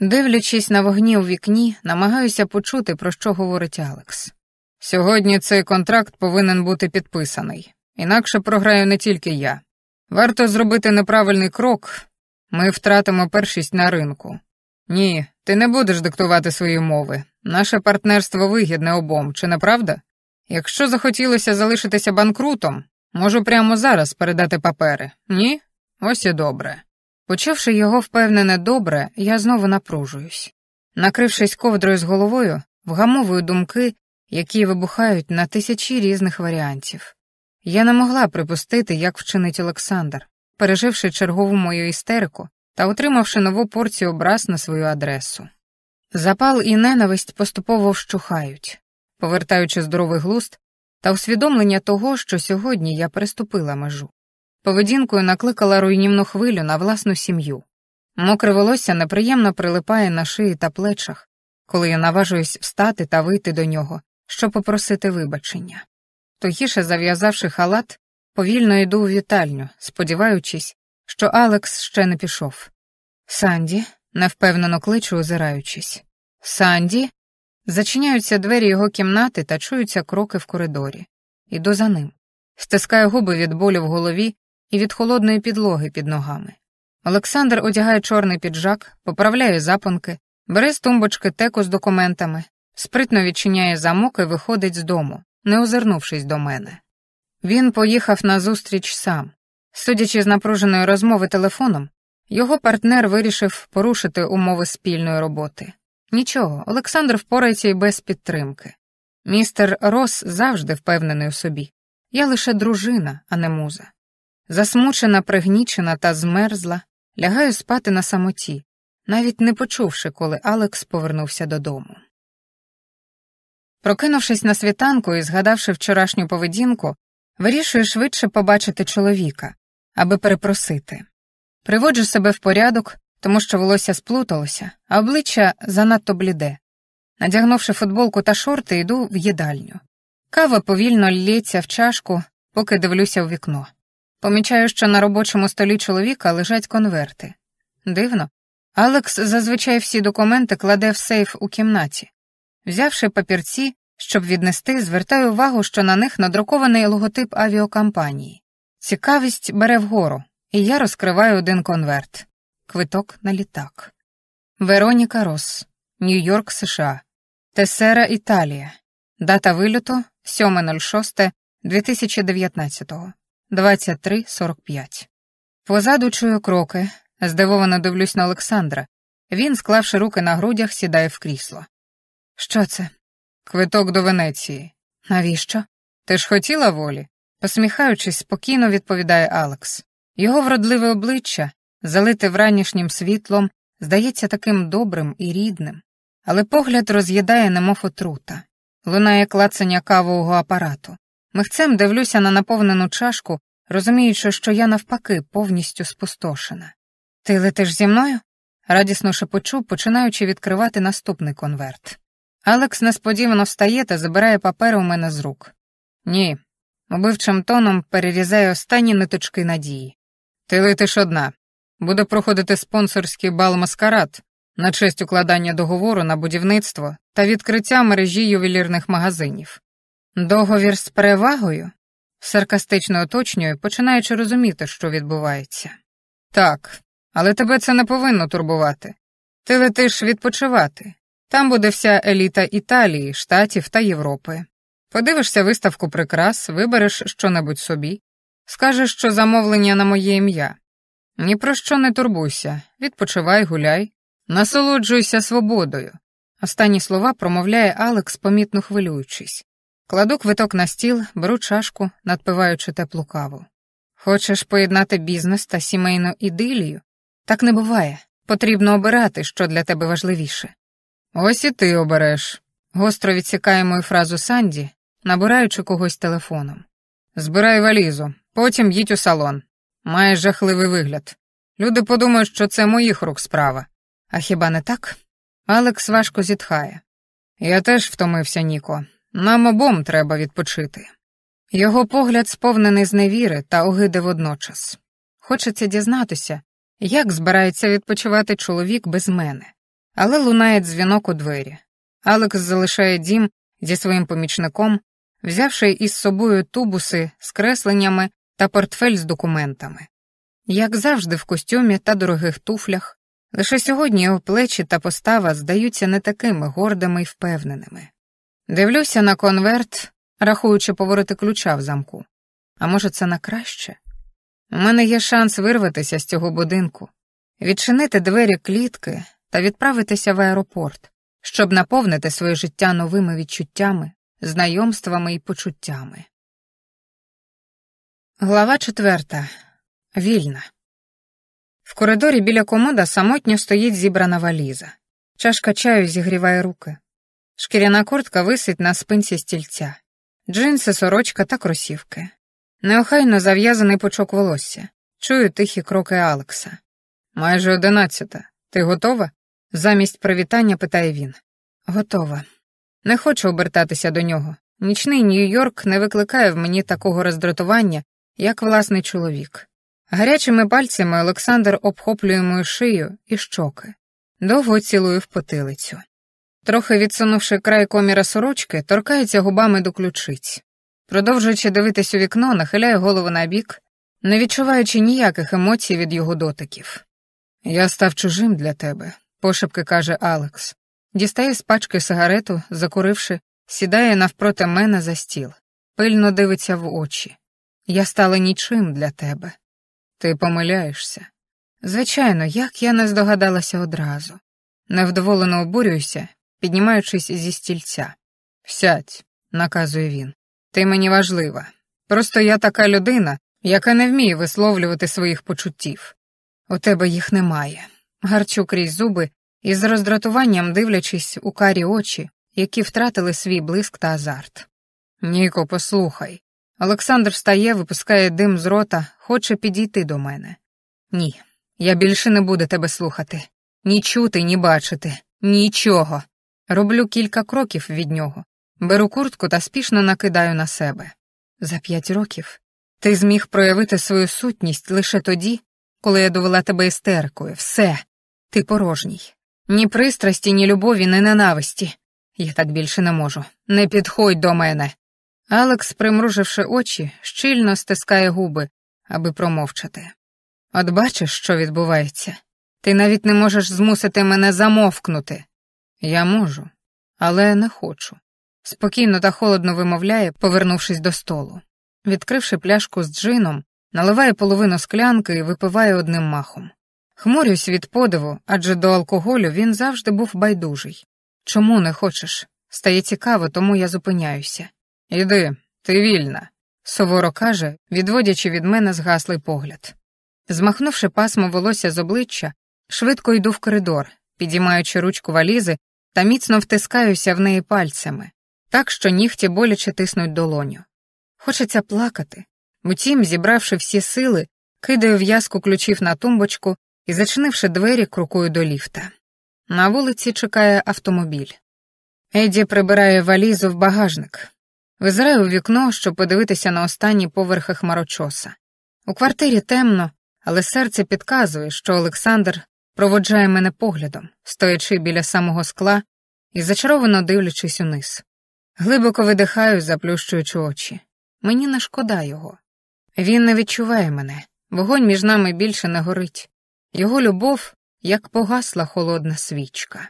Дивлячись на вогні у вікні, намагаюся почути, про що говорить Алекс. Сьогодні цей контракт повинен бути підписаний, інакше програю не тільки я. Варто зробити неправильний крок, ми втратимо першість на ринку. Ні, ти не будеш диктувати свої мови. Наше партнерство вигідне обом, чи не правда? Якщо захотілося залишитися банкрутом, можу прямо зараз передати папери. Ні? Ось і добре. Почувши його впевнене добре, я знову напружуюсь. Накрившись ковдрою з головою, вгамовую думки, які вибухають на тисячі різних варіантів. Я не могла припустити, як вчинить Олександр, переживши чергову мою істерику та отримавши нову порцію образ на свою адресу. Запал і ненависть поступово вщухають, повертаючи здоровий глуст та усвідомлення того, що сьогодні я переступила межу. Поведінкою накликала руйнівну хвилю на власну сім'ю. Мокре волосся неприємно прилипає на шиї та плечах, коли я наважуюсь встати та вийти до нього, щоб попросити вибачення. Тихіше зав'язавши халат, повільно йду у вітальню, сподіваючись, що Алекс ще не пішов. Санді, невпевнено кличу, озираючись. Санді. Зачиняються двері його кімнати та чуються кроки в коридорі. Іду за ним. Стискаю губи від болю в голові і від холодної підлоги під ногами. Олександр одягає чорний піджак, поправляє запонки, бере з тумбочки теку з документами, спритно відчиняє замок і виходить з дому, не озирнувшись до мене. Він поїхав на зустріч сам. Судячи з напруженої розмови телефоном, його партнер вирішив порушити умови спільної роботи. Нічого, Олександр впорається і без підтримки. Містер Рос завжди впевнений у собі. Я лише дружина, а не муза. Засмучена, пригнічена та змерзла, лягаю спати на самоті, навіть не почувши, коли Алекс повернувся додому. Прокинувшись на світанку і згадавши вчорашню поведінку, вирішую швидше побачити чоловіка, аби перепросити. Приводжу себе в порядок, тому що волосся сплуталося, а обличчя занадто бліде. Надягнувши футболку та шорти, йду в їдальню. Кава повільно лється в чашку, поки дивлюся у вікно. Помічаю, що на робочому столі чоловіка лежать конверти. Дивно. Алекс зазвичай всі документи кладе в сейф у кімнаті. Взявши папірці, щоб віднести, звертаю увагу, що на них надрукований логотип авіакомпанії. Цікавість бере вгору, і я розкриваю один конверт квиток на літак. Вероніка Рос, Нью-Йорк, США, Тесера, Італія, дата вильоту 7.06.2019, 23.45. Позаду чую кроки, здивовано дивлюсь на Олександра. Він, склавши руки на грудях, сідає в крісло. Що це? Квиток до Венеції. Навіщо? Ти ж хотіла волі? Посміхаючись, спокійно відповідає Алекс. Його вродливе обличчя, залите вранішнім світлом, здається таким добрим і рідним, але погляд роз'їдає, немов отрута. Лунає клацання кавового апарату. Михцем дивлюся на наповнену чашку, розуміючи, що я навпаки повністю спустошена. Ти летиш зі мною? радісно шепочу, починаючи відкривати наступний конверт. Алекс несподівано встає та забирає папери у мене з рук. Ні, убивчим тоном перерізає останні ниточки надії. Ти летиш одна. Буде проходити спонсорський бал маскарад на честь укладання договору на будівництво та відкриття мережі ювелірних магазинів. Договір з перевагою? Саркастично уточнюю, починаючи розуміти, що відбувається. Так, але тебе це не повинно турбувати. Ти летиш відпочивати. Там буде вся еліта Італії, Штатів та Європи. Подивишся виставку прикрас, вибереш щонебудь собі, скажеш, що замовлення на моє ім'я. Ні про що не турбуйся, відпочивай, гуляй, насолоджуйся свободою. Останні слова промовляє Алекс, помітно хвилюючись. Кладу квиток на стіл, беру чашку, надпиваючи теплу каву. Хочеш поєднати бізнес та сімейну ідилію? Так не буває. Потрібно обирати, що для тебе важливіше. Ось і ти обереш. Гостро відсікає мою фразу Санді, набираючи когось телефоном. Збирай валізу, потім їдь у салон. Маєш жахливий вигляд. Люди подумають, що це моїх рук справа. А хіба не так? Алекс важко зітхає. Я теж втомився, Ніко. Нам обом треба відпочити. Його погляд сповнений зневіри та огиди водночас. Хочеться дізнатися, як збирається відпочивати чоловік без мене. Але лунає дзвінок у двері. Алекс залишає дім зі своїм помічником, взявши із собою тубуси з кресленнями та портфель з документами. Як завжди, в костюмі та дорогих туфлях, лише сьогодні його плечі та постава здаються не такими гордими й впевненими. Дивлюся на конверт, рахуючи повороти ключа в замку. А може, це на краще? У мене є шанс вирватися з цього будинку, відчинити двері клітки та відправитися в аеропорт, щоб наповнити своє життя новими відчуттями, знайомствами і почуттями. Глава четверта. Вільна. В коридорі біля комода самотньо стоїть зібрана валіза. Чашка чаю зігріває руки. Шкіряна куртка висить на спинці стільця, джинси, сорочка та кросівки. Неохайно зав'язаний пучок волосся. Чую тихі кроки Алекса. Майже одинадцята. Ти готова? Замість привітання питає він. Готова. Не хочу обертатися до нього. Нічний Нью-Йорк не викликає в мені такого роздратування, як власний чоловік. Гарячими пальцями Олександр обхоплює мою шию і щоки. Довго цілую в потилицю. Трохи відсунувши край коміра сорочки, торкається губами до ключиць. Продовжуючи дивитись у вікно, нахиляє голову на бік, не відчуваючи ніяких емоцій від його дотиків. Я став чужим для тебе, пошепки каже Алекс. Дістає з пачки сигарету, закуривши, сідає навпроти мене за стіл, пильно дивиться в очі. Я стала нічим для тебе. Ти помиляєшся. Звичайно, як я не здогадалася одразу. Невдоволено обурююся, піднімаючись зі стільця. Сядь, наказує він. Ти мені важлива. Просто я така людина, яка не вміє висловлювати своїх почуттів. У тебе їх немає. Гарчу крізь зуби і з роздратуванням дивлячись у карі очі, які втратили свій блиск та азарт. Ніко, послухай. Олександр встає, випускає дим з рота, хоче підійти до мене. Ні, я більше не буду тебе слухати. Ні чути, ні бачити, нічого. Роблю кілька кроків від нього, беру куртку та спішно накидаю на себе. За п'ять років Ти зміг проявити свою сутність лише тоді, коли я довела тебе істерикою. Все, ти порожній. Ні пристрасті, ні любові, ні ненависті. Я так більше не можу. Не підходь до мене. Алекс, примруживши очі, щільно стискає губи, аби промовчати. От бачиш, що відбувається. Ти навіть не можеш змусити мене замовкнути. Я можу, але не хочу. Спокійно та холодно вимовляє, повернувшись до столу. Відкривши пляшку з джином, наливає половину склянки і випиває одним махом. Хмурюсь від подиву, адже до алкоголю він завжди був байдужий. Чому не хочеш? Стає цікаво, тому я зупиняюся. Іди, ти вільна, суворо каже, відводячи від мене згаслий погляд. Змахнувши пасмо волосся з обличчя, швидко йду в коридор, підіймаючи ручку валізи та міцно втискаюся в неї пальцями, так що нігті боляче тиснуть долоню. Хочеться плакати. Утім, зібравши всі сили, кидаю в'язку ключів на тумбочку і, зачинивши двері, крокую до ліфта. На вулиці чекає автомобіль. Еді прибирає валізу в багажник. Визираю у вікно, щоб подивитися на останні поверхи хмарочоса. У квартирі темно, але серце підказує, що Олександр проводжає мене поглядом, стоячи біля самого скла і зачаровано дивлячись униз. Глибоко видихаю, заплющуючи очі. Мені не шкода його. Він не відчуває мене, вогонь між нами більше не горить. Його любов, як погасла холодна свічка.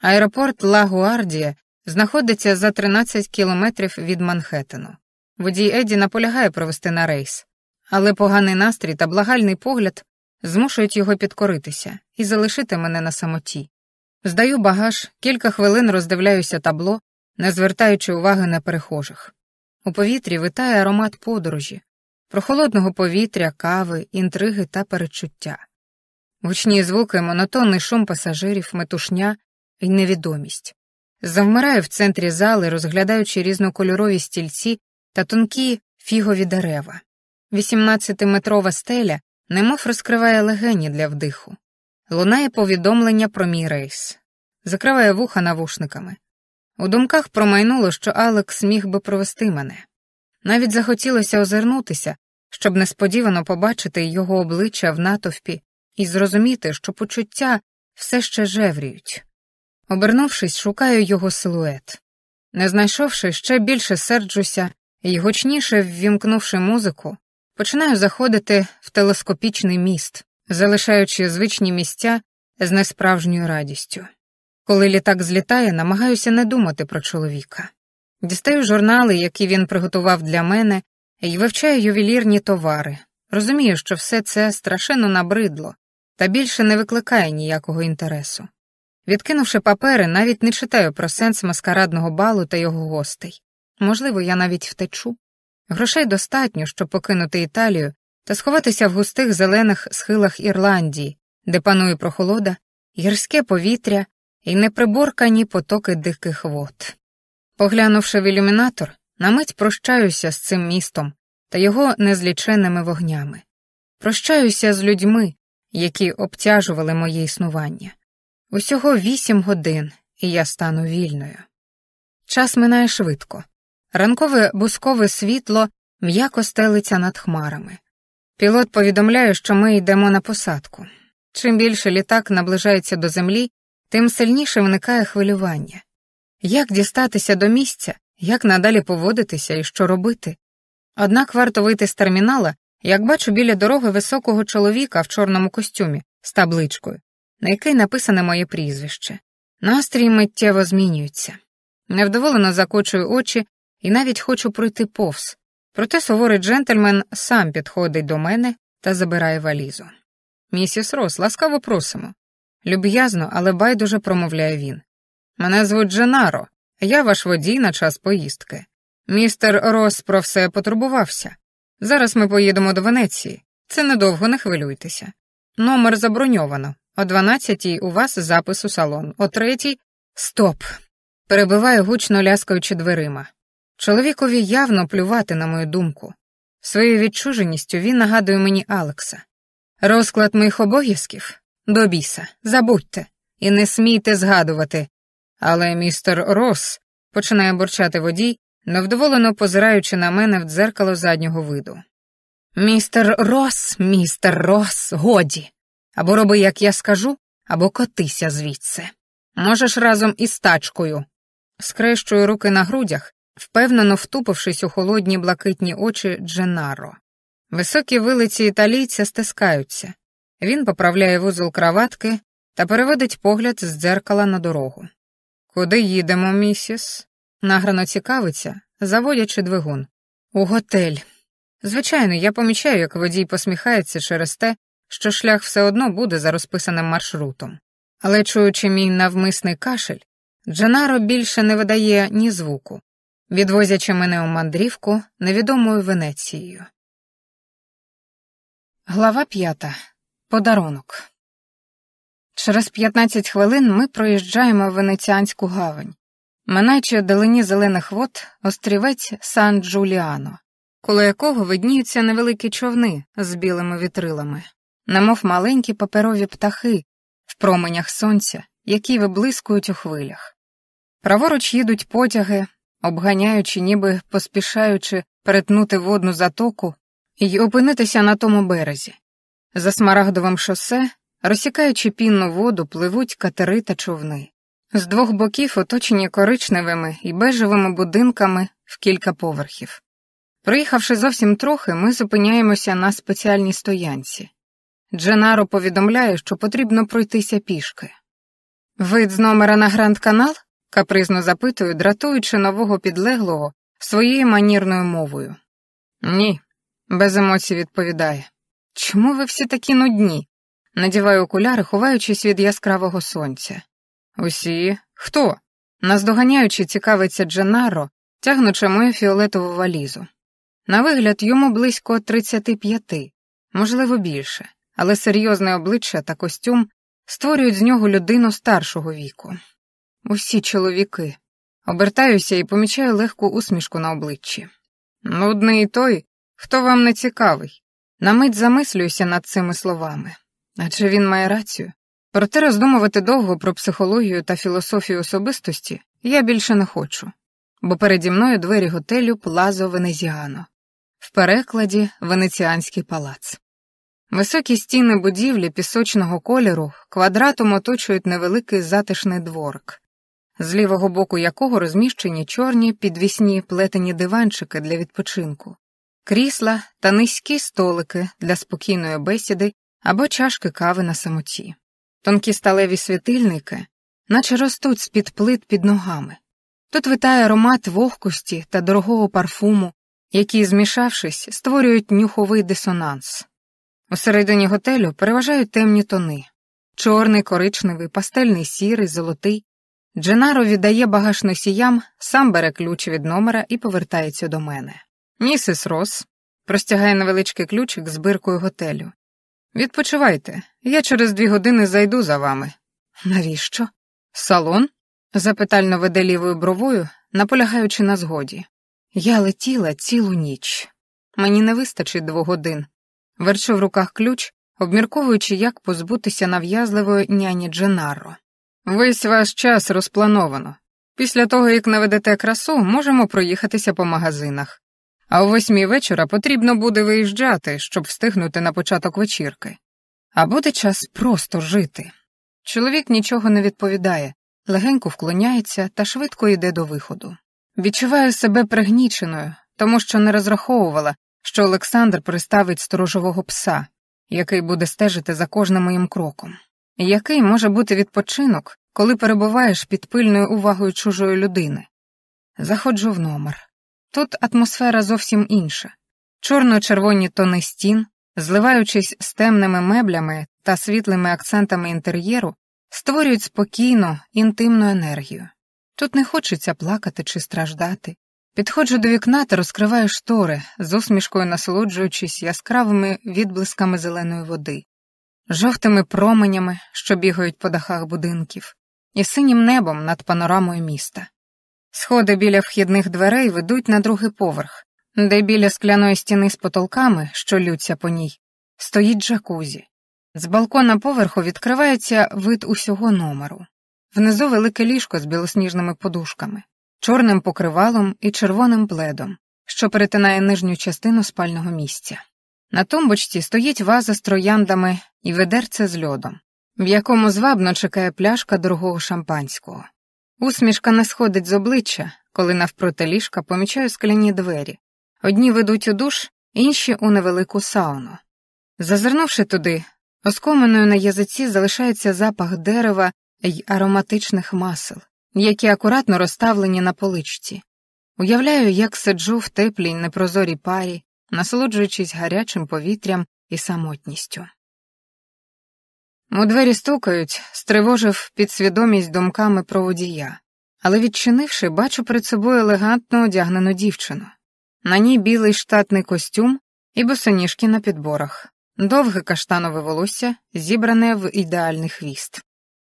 Аеропорт Ла-Гуардія знаходиться за 13 кілометрів від Манхеттену. Водій Еді наполягає провести на рейс, але поганий настрій та благальний погляд змушують його підкоритися і залишити мене на самоті. Здаю багаж, кілька хвилин роздивляюся табло, не звертаючи уваги на перехожих. У повітрі витає аромат подорожі, прохолодного повітря, кави, інтриги та перечуття. Гучні звуки, монотонний шум пасажирів, метушня і невідомість. Завмираю в центрі зали, розглядаючи різнокольорові стільці та тонкі фігові дерева. Вісімнадцятиметрова стеля немов розкриває легені для вдиху. Лунає повідомлення про мій рейс, закриває вуха навушниками. У думках промайнуло, що Алекс міг би провести мене. Навіть захотілося озирнутися, щоб несподівано побачити його обличчя в натовпі і зрозуміти, що почуття все ще жевріють. Обернувшись, шукаю його силует. Не знайшовши, ще більше серджуся і, гучніше ввімкнувши музику, починаю заходити в телескопічний міст, залишаючи звичні місця з несправжньою радістю. Коли літак злітає, намагаюся не думати про чоловіка. Дістаю журнали, які він приготував для мене, і вивчаю ювелірні товари. Розумію, що все це страшенно набридло та більше не викликає ніякого інтересу. Відкинувши папери, навіть не читаю про сенс маскарадного балу та його гостей. Можливо, я навіть втечу. Грошей достатньо, щоб покинути Італію та сховатися в густих зелених схилах Ірландії, де панує прохолода, гірське повітря і неприборкані потоки диких вод. Поглянувши в ілюмінатор, на мить прощаюся з цим містом та його незліченними вогнями. Прощаюся з людьми, які обтяжували моє існування. Усього вісім годин, і я стану вільною. Час минає швидко. Ранкове бускове світло м'яко стелиться над хмарами. Пілот повідомляє, що ми йдемо на посадку. Чим більше літак наближається до землі, тим сильніше виникає хвилювання. Як дістатися до місця, як надалі поводитися і що робити? Однак варто вийти з термінала, як бачу біля дороги високого чоловіка в чорному костюмі з табличкою, на якій написане моє прізвище. Настрій миттєво змінюється. Невдоволено закочую очі і навіть хочу пройти повз. Проте суворий джентльмен сам підходить до мене та забирає валізу. Місіс Рос, ласкаво просимо. Люб'язно, але байдуже промовляє він. Мене звуть Дженаро, я ваш водій на час поїздки. Містер Рос про все потурбувався. Зараз ми поїдемо до Венеції. Це недовго не хвилюйтеся. Номер заброньовано. О 12-й у вас запис у салон, о третій стоп. Перебиваю гучно ляскаючи дверима. Чоловікові явно плювати на мою думку. Своєю відчуженістю він нагадує мені Алекса. Розклад моїх обов'язків до біса, забудьте, і не смійте згадувати. Але містер Рос починає бурчати водій, невдоволено позираючи на мене в дзеркало заднього виду. Містер Рос, містер Рос, годі. Або роби, як я скажу, або котися звідси. Можеш разом із тачкою. Скрещую руки на грудях, впевнено втупившись у холодні блакитні очі Дженаро. Високі вилиці італійця стискаються. Він поправляє вузол краватки та переводить погляд з дзеркала на дорогу. Куди їдемо, місіс? Награно цікавиться, заводячи двигун. У готель. Звичайно, я помічаю, як водій посміхається через те, що шлях все одно буде за розписаним маршрутом. Але чуючи мій навмисний кашель, Джанаро більше не видає ні звуку, відвозячи мене у мандрівку невідомою Венецією. Глава п'ята. Подарунок. Через 15 хвилин ми проїжджаємо Венеціанську гавань, минаючи далині зелених вод острівець Сан Джуліано, коло якого видніються невеликі човни з білими вітрилами, немов маленькі паперові птахи в променях сонця, які виблискують у хвилях. Праворуч їдуть потяги, обганяючи, ніби поспішаючи перетнути водну затоку і опинитися на тому березі. За смарагдовим шосе, розсікаючи пінну воду, пливуть катери та човни. З двох боків оточені коричневими і бежевими будинками в кілька поверхів. Проїхавши зовсім трохи, ми зупиняємося на спеціальній стоянці. Дженаро повідомляє, що потрібно пройтися пішки. Вид з номера на Гранд Канал? капризно запитую, дратуючи нового підлеглого своєю манірною мовою. Ні, без емоцій відповідає. Чому ви всі такі нудні? Надіваю окуляри, ховаючись від яскравого сонця. Усі хто? Наздоганяючи, цікавиться Дженаро, тягнучи мою фіолетову валізу. На вигляд йому близько 35, можливо, більше, але серйозне обличчя та костюм створюють з нього людину старшого віку. Усі чоловіки. Обертаюся і помічаю легку усмішку на обличчі. Нудний той, хто вам не цікавий. На мить замислююся над цими словами. Адже він має рацію. Проте роздумувати довго про психологію та філософію особистості я більше не хочу, бо переді мною двері готелю Плазо Венезіано, в перекладі Венеціанський палац. Високі стіни будівлі пісочного кольору квадратом оточують невеликий затишний дворик, з лівого боку якого розміщені чорні підвісні плетені диванчики для відпочинку, крісла та низькі столики для спокійної бесіди або чашки кави на самоті. Тонкі сталеві світильники, наче ростуть з-під плит під ногами. Тут витає аромат вогкості та дорогого парфуму, які, змішавшись, створюють нюховий дисонанс. Усередині готелю переважають темні тони чорний, коричневий, пастельний сірий, золотий. Дженаро віддає багаж носіям, сам бере ключ від номера і повертається до мене. Місіс Рос простягає невеличкий ключик з биркою готелю. Відпочивайте, я через дві години зайду за вами. Навіщо? Салон? запитально веде лівою бровою, наполягаючи на згоді. Я летіла цілу ніч. Мені не вистачить двох годин. Верчу в руках ключ, обмірковуючи, як позбутися нав'язливої няні Дженаро. Весь ваш час розплановано. Після того, як наведете красу, можемо проїхатися по магазинах. А о восьмій вечора потрібно буде виїжджати, щоб встигнути на початок вечірки. А буде час просто жити. Чоловік нічого не відповідає, легенько вклоняється та швидко йде до виходу. Відчуваю себе пригніченою, тому що не розраховувала, що Олександр приставить сторожового пса, який буде стежити за кожним моїм кроком. Який може бути відпочинок, коли перебуваєш під пильною увагою чужої людини? Заходжу в номер. Тут атмосфера зовсім інша. Чорно-червоні тони стін, зливаючись з темними меблями та світлими акцентами інтер'єру, створюють спокійну, інтимну енергію. Тут не хочеться плакати чи страждати. Підходжу до вікна та розкриваю штори, з усмішкою насолоджуючись яскравими відблисками зеленої води, жовтими променями, що бігають по дахах будинків, і синім небом над панорамою міста. Сходи біля вхідних дверей ведуть на другий поверх, де біля скляної стіни з потолками, що лються по ній, стоїть джакузі. З балкона поверху відкривається вид усього номеру. Внизу велике ліжко з білосніжними подушками. Чорним покривалом і червоним пледом, що перетинає нижню частину спального місця. На тумбочці стоїть ваза з трояндами і ведерце з льодом, в якому звабно чекає пляшка дорогого шампанського. Усмішка не сходить з обличчя, коли навпроти ліжка помічаю скляні двері. Одні ведуть у душ, інші у невелику сауну. Зазирнувши туди, оскоменою на язиці залишається запах дерева й ароматичних масел, які акуратно розставлені на поличці. Уявляю, як сиджу в теплій непрозорій парі, насолоджуючись гарячим повітрям і самотністю. У двері стукають, стривожив підсвідомість думками про водія, але відчинивши, бачу перед собою елегантно одягнену дівчину. На ній білий штатний костюм і босоніжки на підборах, довге каштанове волосся, зібране в ідеальний хвіст.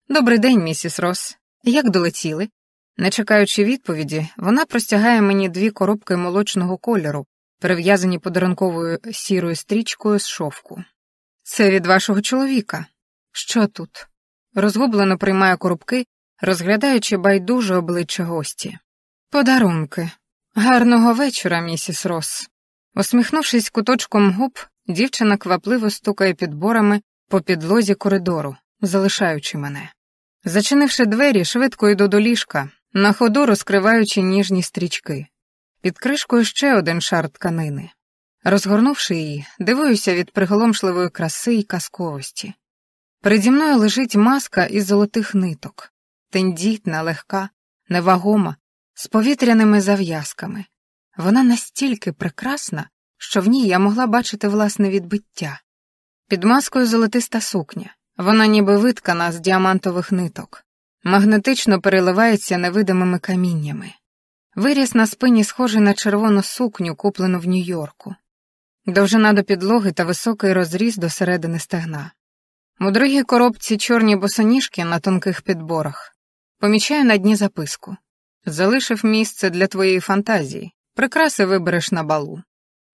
Добрий день, місіс Рос. Як долетіли? Не чекаючи відповіді, вона простягає мені дві коробки молочного кольору, перев'язані подарунковою сірою стрічкою з шовку. Це від вашого чоловіка. Що тут? Розгублено приймаю коробки, розглядаючи байдуже обличчя гості. Подарунки. Гарного вечора, місіс Рос. Усміхнувшись куточком губ, дівчина квапливо стукає підборами по підлозі коридору, залишаючи мене. Зачинивши двері, швидко йду до ліжка, на ходу розкриваючи ніжні стрічки. Під кришкою ще один шар тканини. Розгорнувши її, дивуюся від приголомшливої краси і казковості. Переді мною лежить маска із золотих ниток, тендітна, легка, невагома, з повітряними зав'язками. Вона настільки прекрасна, що в ній я могла бачити власне відбиття. Під маскою золотиста сукня, вона ніби виткана з діамантових ниток, магнетично переливається невидимими каміннями. Виріс на спині схожий на червону сукню, куплену в Нью-Йорку, довжина до підлоги та високий розріз до середини стегна. У другій коробці чорні босоніжки на тонких підборах. Помічаю на дні записку. Залишив місце для твоєї фантазії. Прикраси вибереш на балу.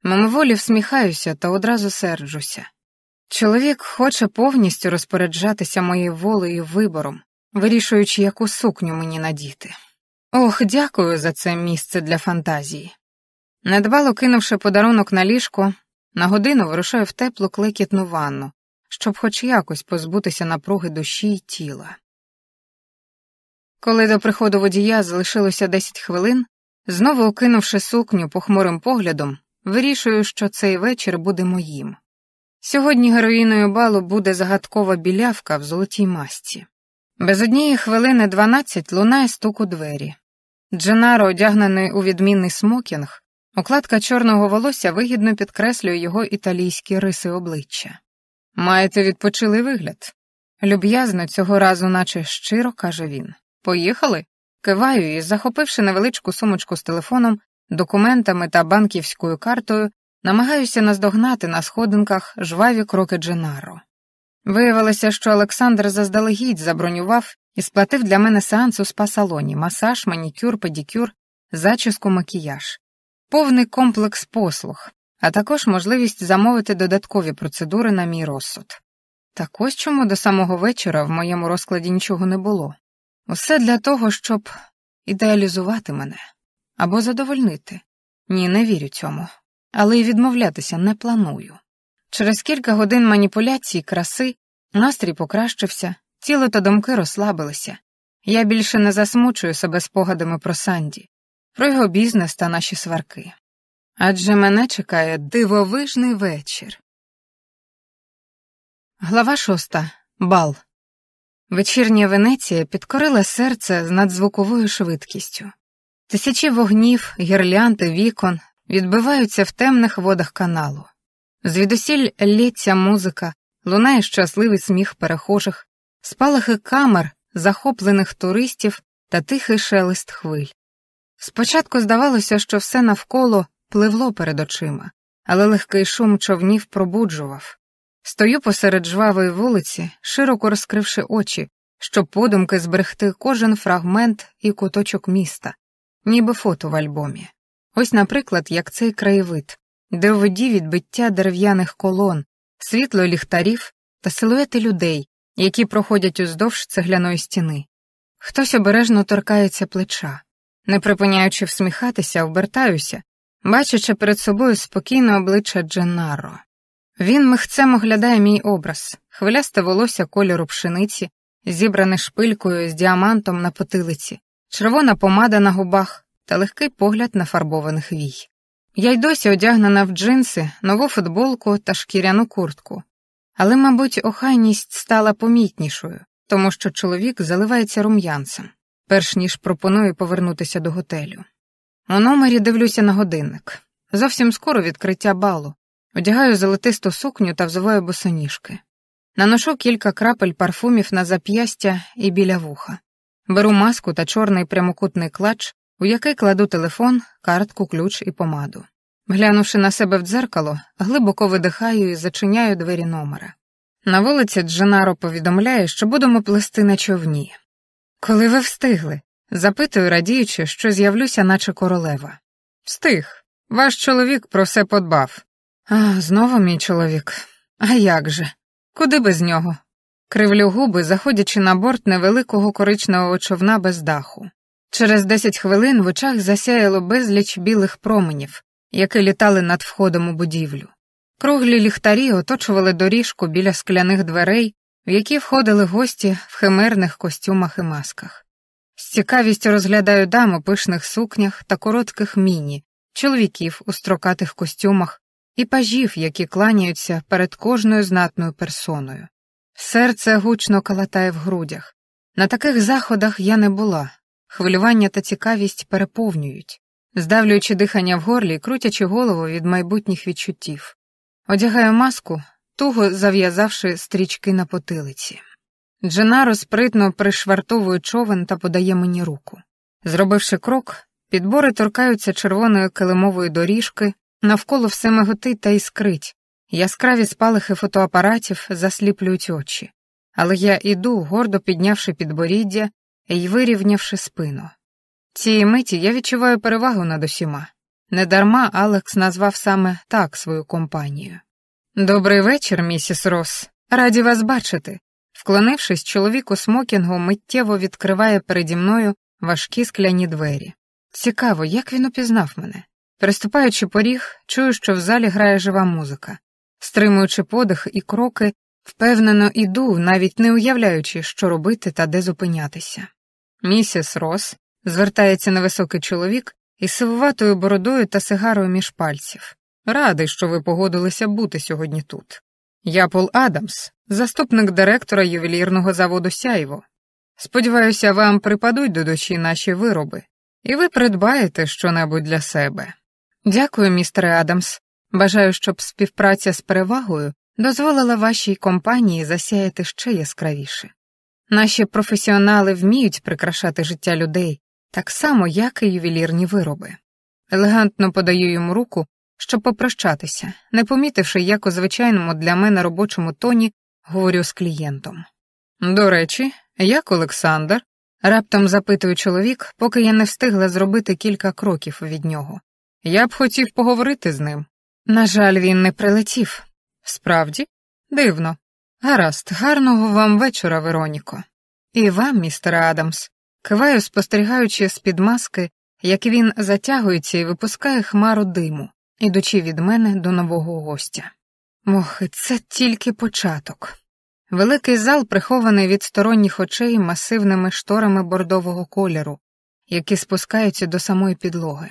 Мимоволі всміхаюся та одразу серджуся. Чоловік хоче повністю розпоряджатися моєю волею вибором, вирішуючи, яку сукню мені надіти. Ох, дякую за це місце для фантазії. Недбало кинувши подарунок на ліжко, на годину вирушаю в теплу клекітну ванну, щоб хоч якось позбутися напруги душі й тіла. Коли до приходу водія залишилося 10 хвилин, знову окинувши сукню похмурим поглядом, вирішую, що цей вечір буде моїм. Сьогодні героїною балу буде загадкова білявка в золотій масці. Без однієї хвилини дванадцять лунає стук у двері. Дженаро, одягнений у відмінний смокінг, окладка чорного волосся вигідно підкреслює його італійські риси обличчя. Маєте відпочилий вигляд. Люб'язно цього разу, наче щиро, каже він. Поїхали? Киваю і, захопивши невеличку сумочку з телефоном, документами та банківською картою, намагаюся наздогнати на сходинках жваві кроки Дженаро. Виявилося, що Олександр заздалегідь забронював і сплатив для мене сеанс у спа-салоні, масаж, манікюр, педикюр, зачіску, макіяж, повний комплекс послуг, а також можливість замовити додаткові процедури на мій розсуд. Так ось чому до самого вечора в моєму розкладі нічого не було. Усе для того, щоб ідеалізувати мене або задовольнити. Ні, не вірю цьому, але й відмовлятися не планую. Через кілька годин маніпуляцій, краси, настрій покращився, тіло та думки розслабилися. Я більше не засмучую себе спогадами про Санді, про його бізнес та наші сварки. Адже мене чекає дивовижний вечір. Глава шоста. Бал. Вечірня Венеція підкорила серце з надзвуковою швидкістю. Тисячі вогнів, гірлянди, вікон відбиваються в темних водах каналу. Звідусіль лється музика, лунає щасливий сміх перехожих, спалахи камер, захоплених туристів та тихий шелест хвиль. Спочатку здавалося, що все навколо пливло перед очима, але легкий шум човнів пробуджував. Стою посеред жвавої вулиці, широко розкривши очі, щоб подумки зберегти кожен фрагмент і куточок міста, ніби фото в альбомі. Ось, наприклад, як цей краєвид, де у воді відбиття дерев'яних колон, світло ліхтарів та силуети людей, які проходять уздовж цегляної стіни. Хтось обережно торкається плеча. Не припиняючи всміхатися, обертаюся, бачачи перед собою спокійне обличчя Дженнаро. Він михцем оглядає мій образ, хвилясте волосся кольору пшениці, зібране шпилькою з діамантом на потилиці, червона помада на губах та легкий погляд нафарбованих вій. Я й досі одягнена в джинси, нову футболку та шкіряну куртку, але, мабуть, охайність стала помітнішою, тому що чоловік заливається рум'янцем, перш ніж пропонує повернутися до готелю. У номері дивлюся на годинник. Зовсім скоро відкриття балу. Одягаю золотисту сукню та взуваю босоніжки. Наношу кілька крапель парфумів на зап'ястя і біля вуха. Беру маску та чорний прямокутний клач, у який кладу телефон, картку, ключ і помаду. Глянувши на себе в дзеркало, глибоко видихаю і зачиняю двері номера. На вулиці Дженаро повідомляє, що будемо плести на човні. Коли ви встигли? запитую, радіючи, що з'явлюся, наче королева. Встиг. Ваш чоловік про все подбав. А, знову мій чоловік. А як же? Куди без нього? Кривлю губи, заходячи на борт невеликого коричневого човна без даху. Через десять хвилин в очах засяяло безліч білих променів, які літали над входом у будівлю. Круглі ліхтарі оточували доріжку біля скляних дверей, в які входили гості в химерних костюмах і масках. З цікавістю розглядаю дам у пишних сукнях та коротких міні, чоловіків у строкатих костюмах і пажів, які кланяються перед кожною знатною персоною. Серце гучно калатає в грудях. На таких заходах я не була. Хвилювання та цікавість переповнюють, здавлюючи дихання в горлі і крутячи голову від майбутніх відчуттів. Одягаю маску, туго зав'язавши стрічки на потилиці. Дженаро спритно пришвартовує човен та подає мені руку. Зробивши крок, підбори торкаються червоної килимової доріжки, навколо все миготить та іскрить, яскраві спалахи фотоапаратів засліплюють очі. Але я іду, гордо піднявши підборіддя і вирівнявши спину. Цієї миті я відчуваю перевагу над усіма. Недарма Алекс назвав саме так свою компанію. Добрий вечір, місіс Рос. Раді вас бачити. Вклонившись, чоловік у смокінгу миттєво відкриває переді мною важкі скляні двері. Цікаво, як він упізнав мене. Переступаючи поріг, чую, що в залі грає жива музика. Стримуючи подих і кроки, впевнено іду, навіть не уявляючи, що робити та де зупинятися. Місіс Рос звертається невисокий чоловік із сивуватою бородою та сигарою між пальців. Радий, що ви погодилися бути сьогодні тут. Я Пол Адамс, заступник директора ювелірного заводу Сяйво. Сподіваюся, вам припадуть до душі наші вироби, і ви придбаєте щонебудь для себе. Дякую, містере Адамс. Бажаю, щоб співпраця з перевагою дозволила вашій компанії засяяти ще яскравіше. Наші професіонали вміють прикрашати життя людей так само, як і ювелірні вироби. Елегантно подаю йому руку, щоб попрощатися, не помітивши, як у звичайному для мене робочому тоні говорю з клієнтом. До речі, як Олександр? раптом запитує чоловік, поки я не встигла зробити кілька кроків від нього. Я б хотів поговорити з ним. На жаль, він не прилетів. Справді, дивно. Гаразд, гарного вам вечора, Вероніко. І вам, містере Адамс, киваю, спостерігаючи з-під маски, як він затягується і випускає хмару диму, ідучи від мене до нового гостя. Ох, і це тільки початок. Великий зал прихований від сторонніх очей масивними шторами бордового кольору, які спускаються до самої підлоги.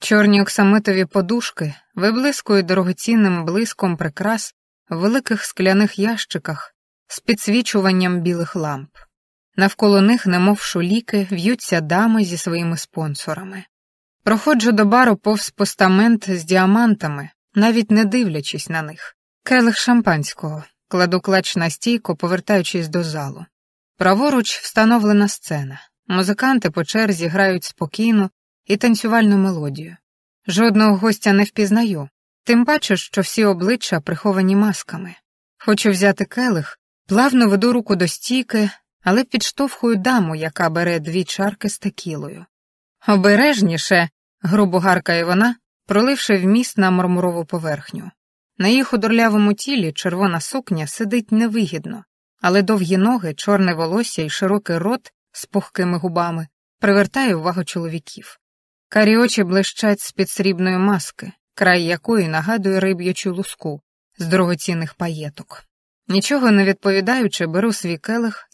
Чорні оксамитові подушки виблискують дорогоцінним блиском прикрас в великих скляних ящиках з підсвічуванням білих ламп. Навколо них, немов шуліки, в'ються дами зі своїми спонсорами. Проходжу до бару повз постамент з діамантами, навіть не дивлячись на них. Келих шампанського, кладу клач на стійку, повертаючись до залу. Праворуч встановлена сцена. Музиканти по черзі грають спокійну і танцювальну мелодію. Жодного гостя не впізнаю, тим паче, що всі обличчя приховані масками. Хочу взяти келих, плавно веду руку до стійки, але підштовхую даму, яка бере дві чарки з текілою. Обережніше, грубо гаркає вона, проливши вміст на мармурову поверхню. На її худорлявому тілі червона сукня сидить невигідно, але довгі ноги, чорне волосся і широкий рот з пухкими губами привертає увагу чоловіків. Карі очі блищать з-під срібної маски, край якої нагадує риб'ячу луску з дорогоцінних паєток. Нічого не відповідаючи, беру свій келих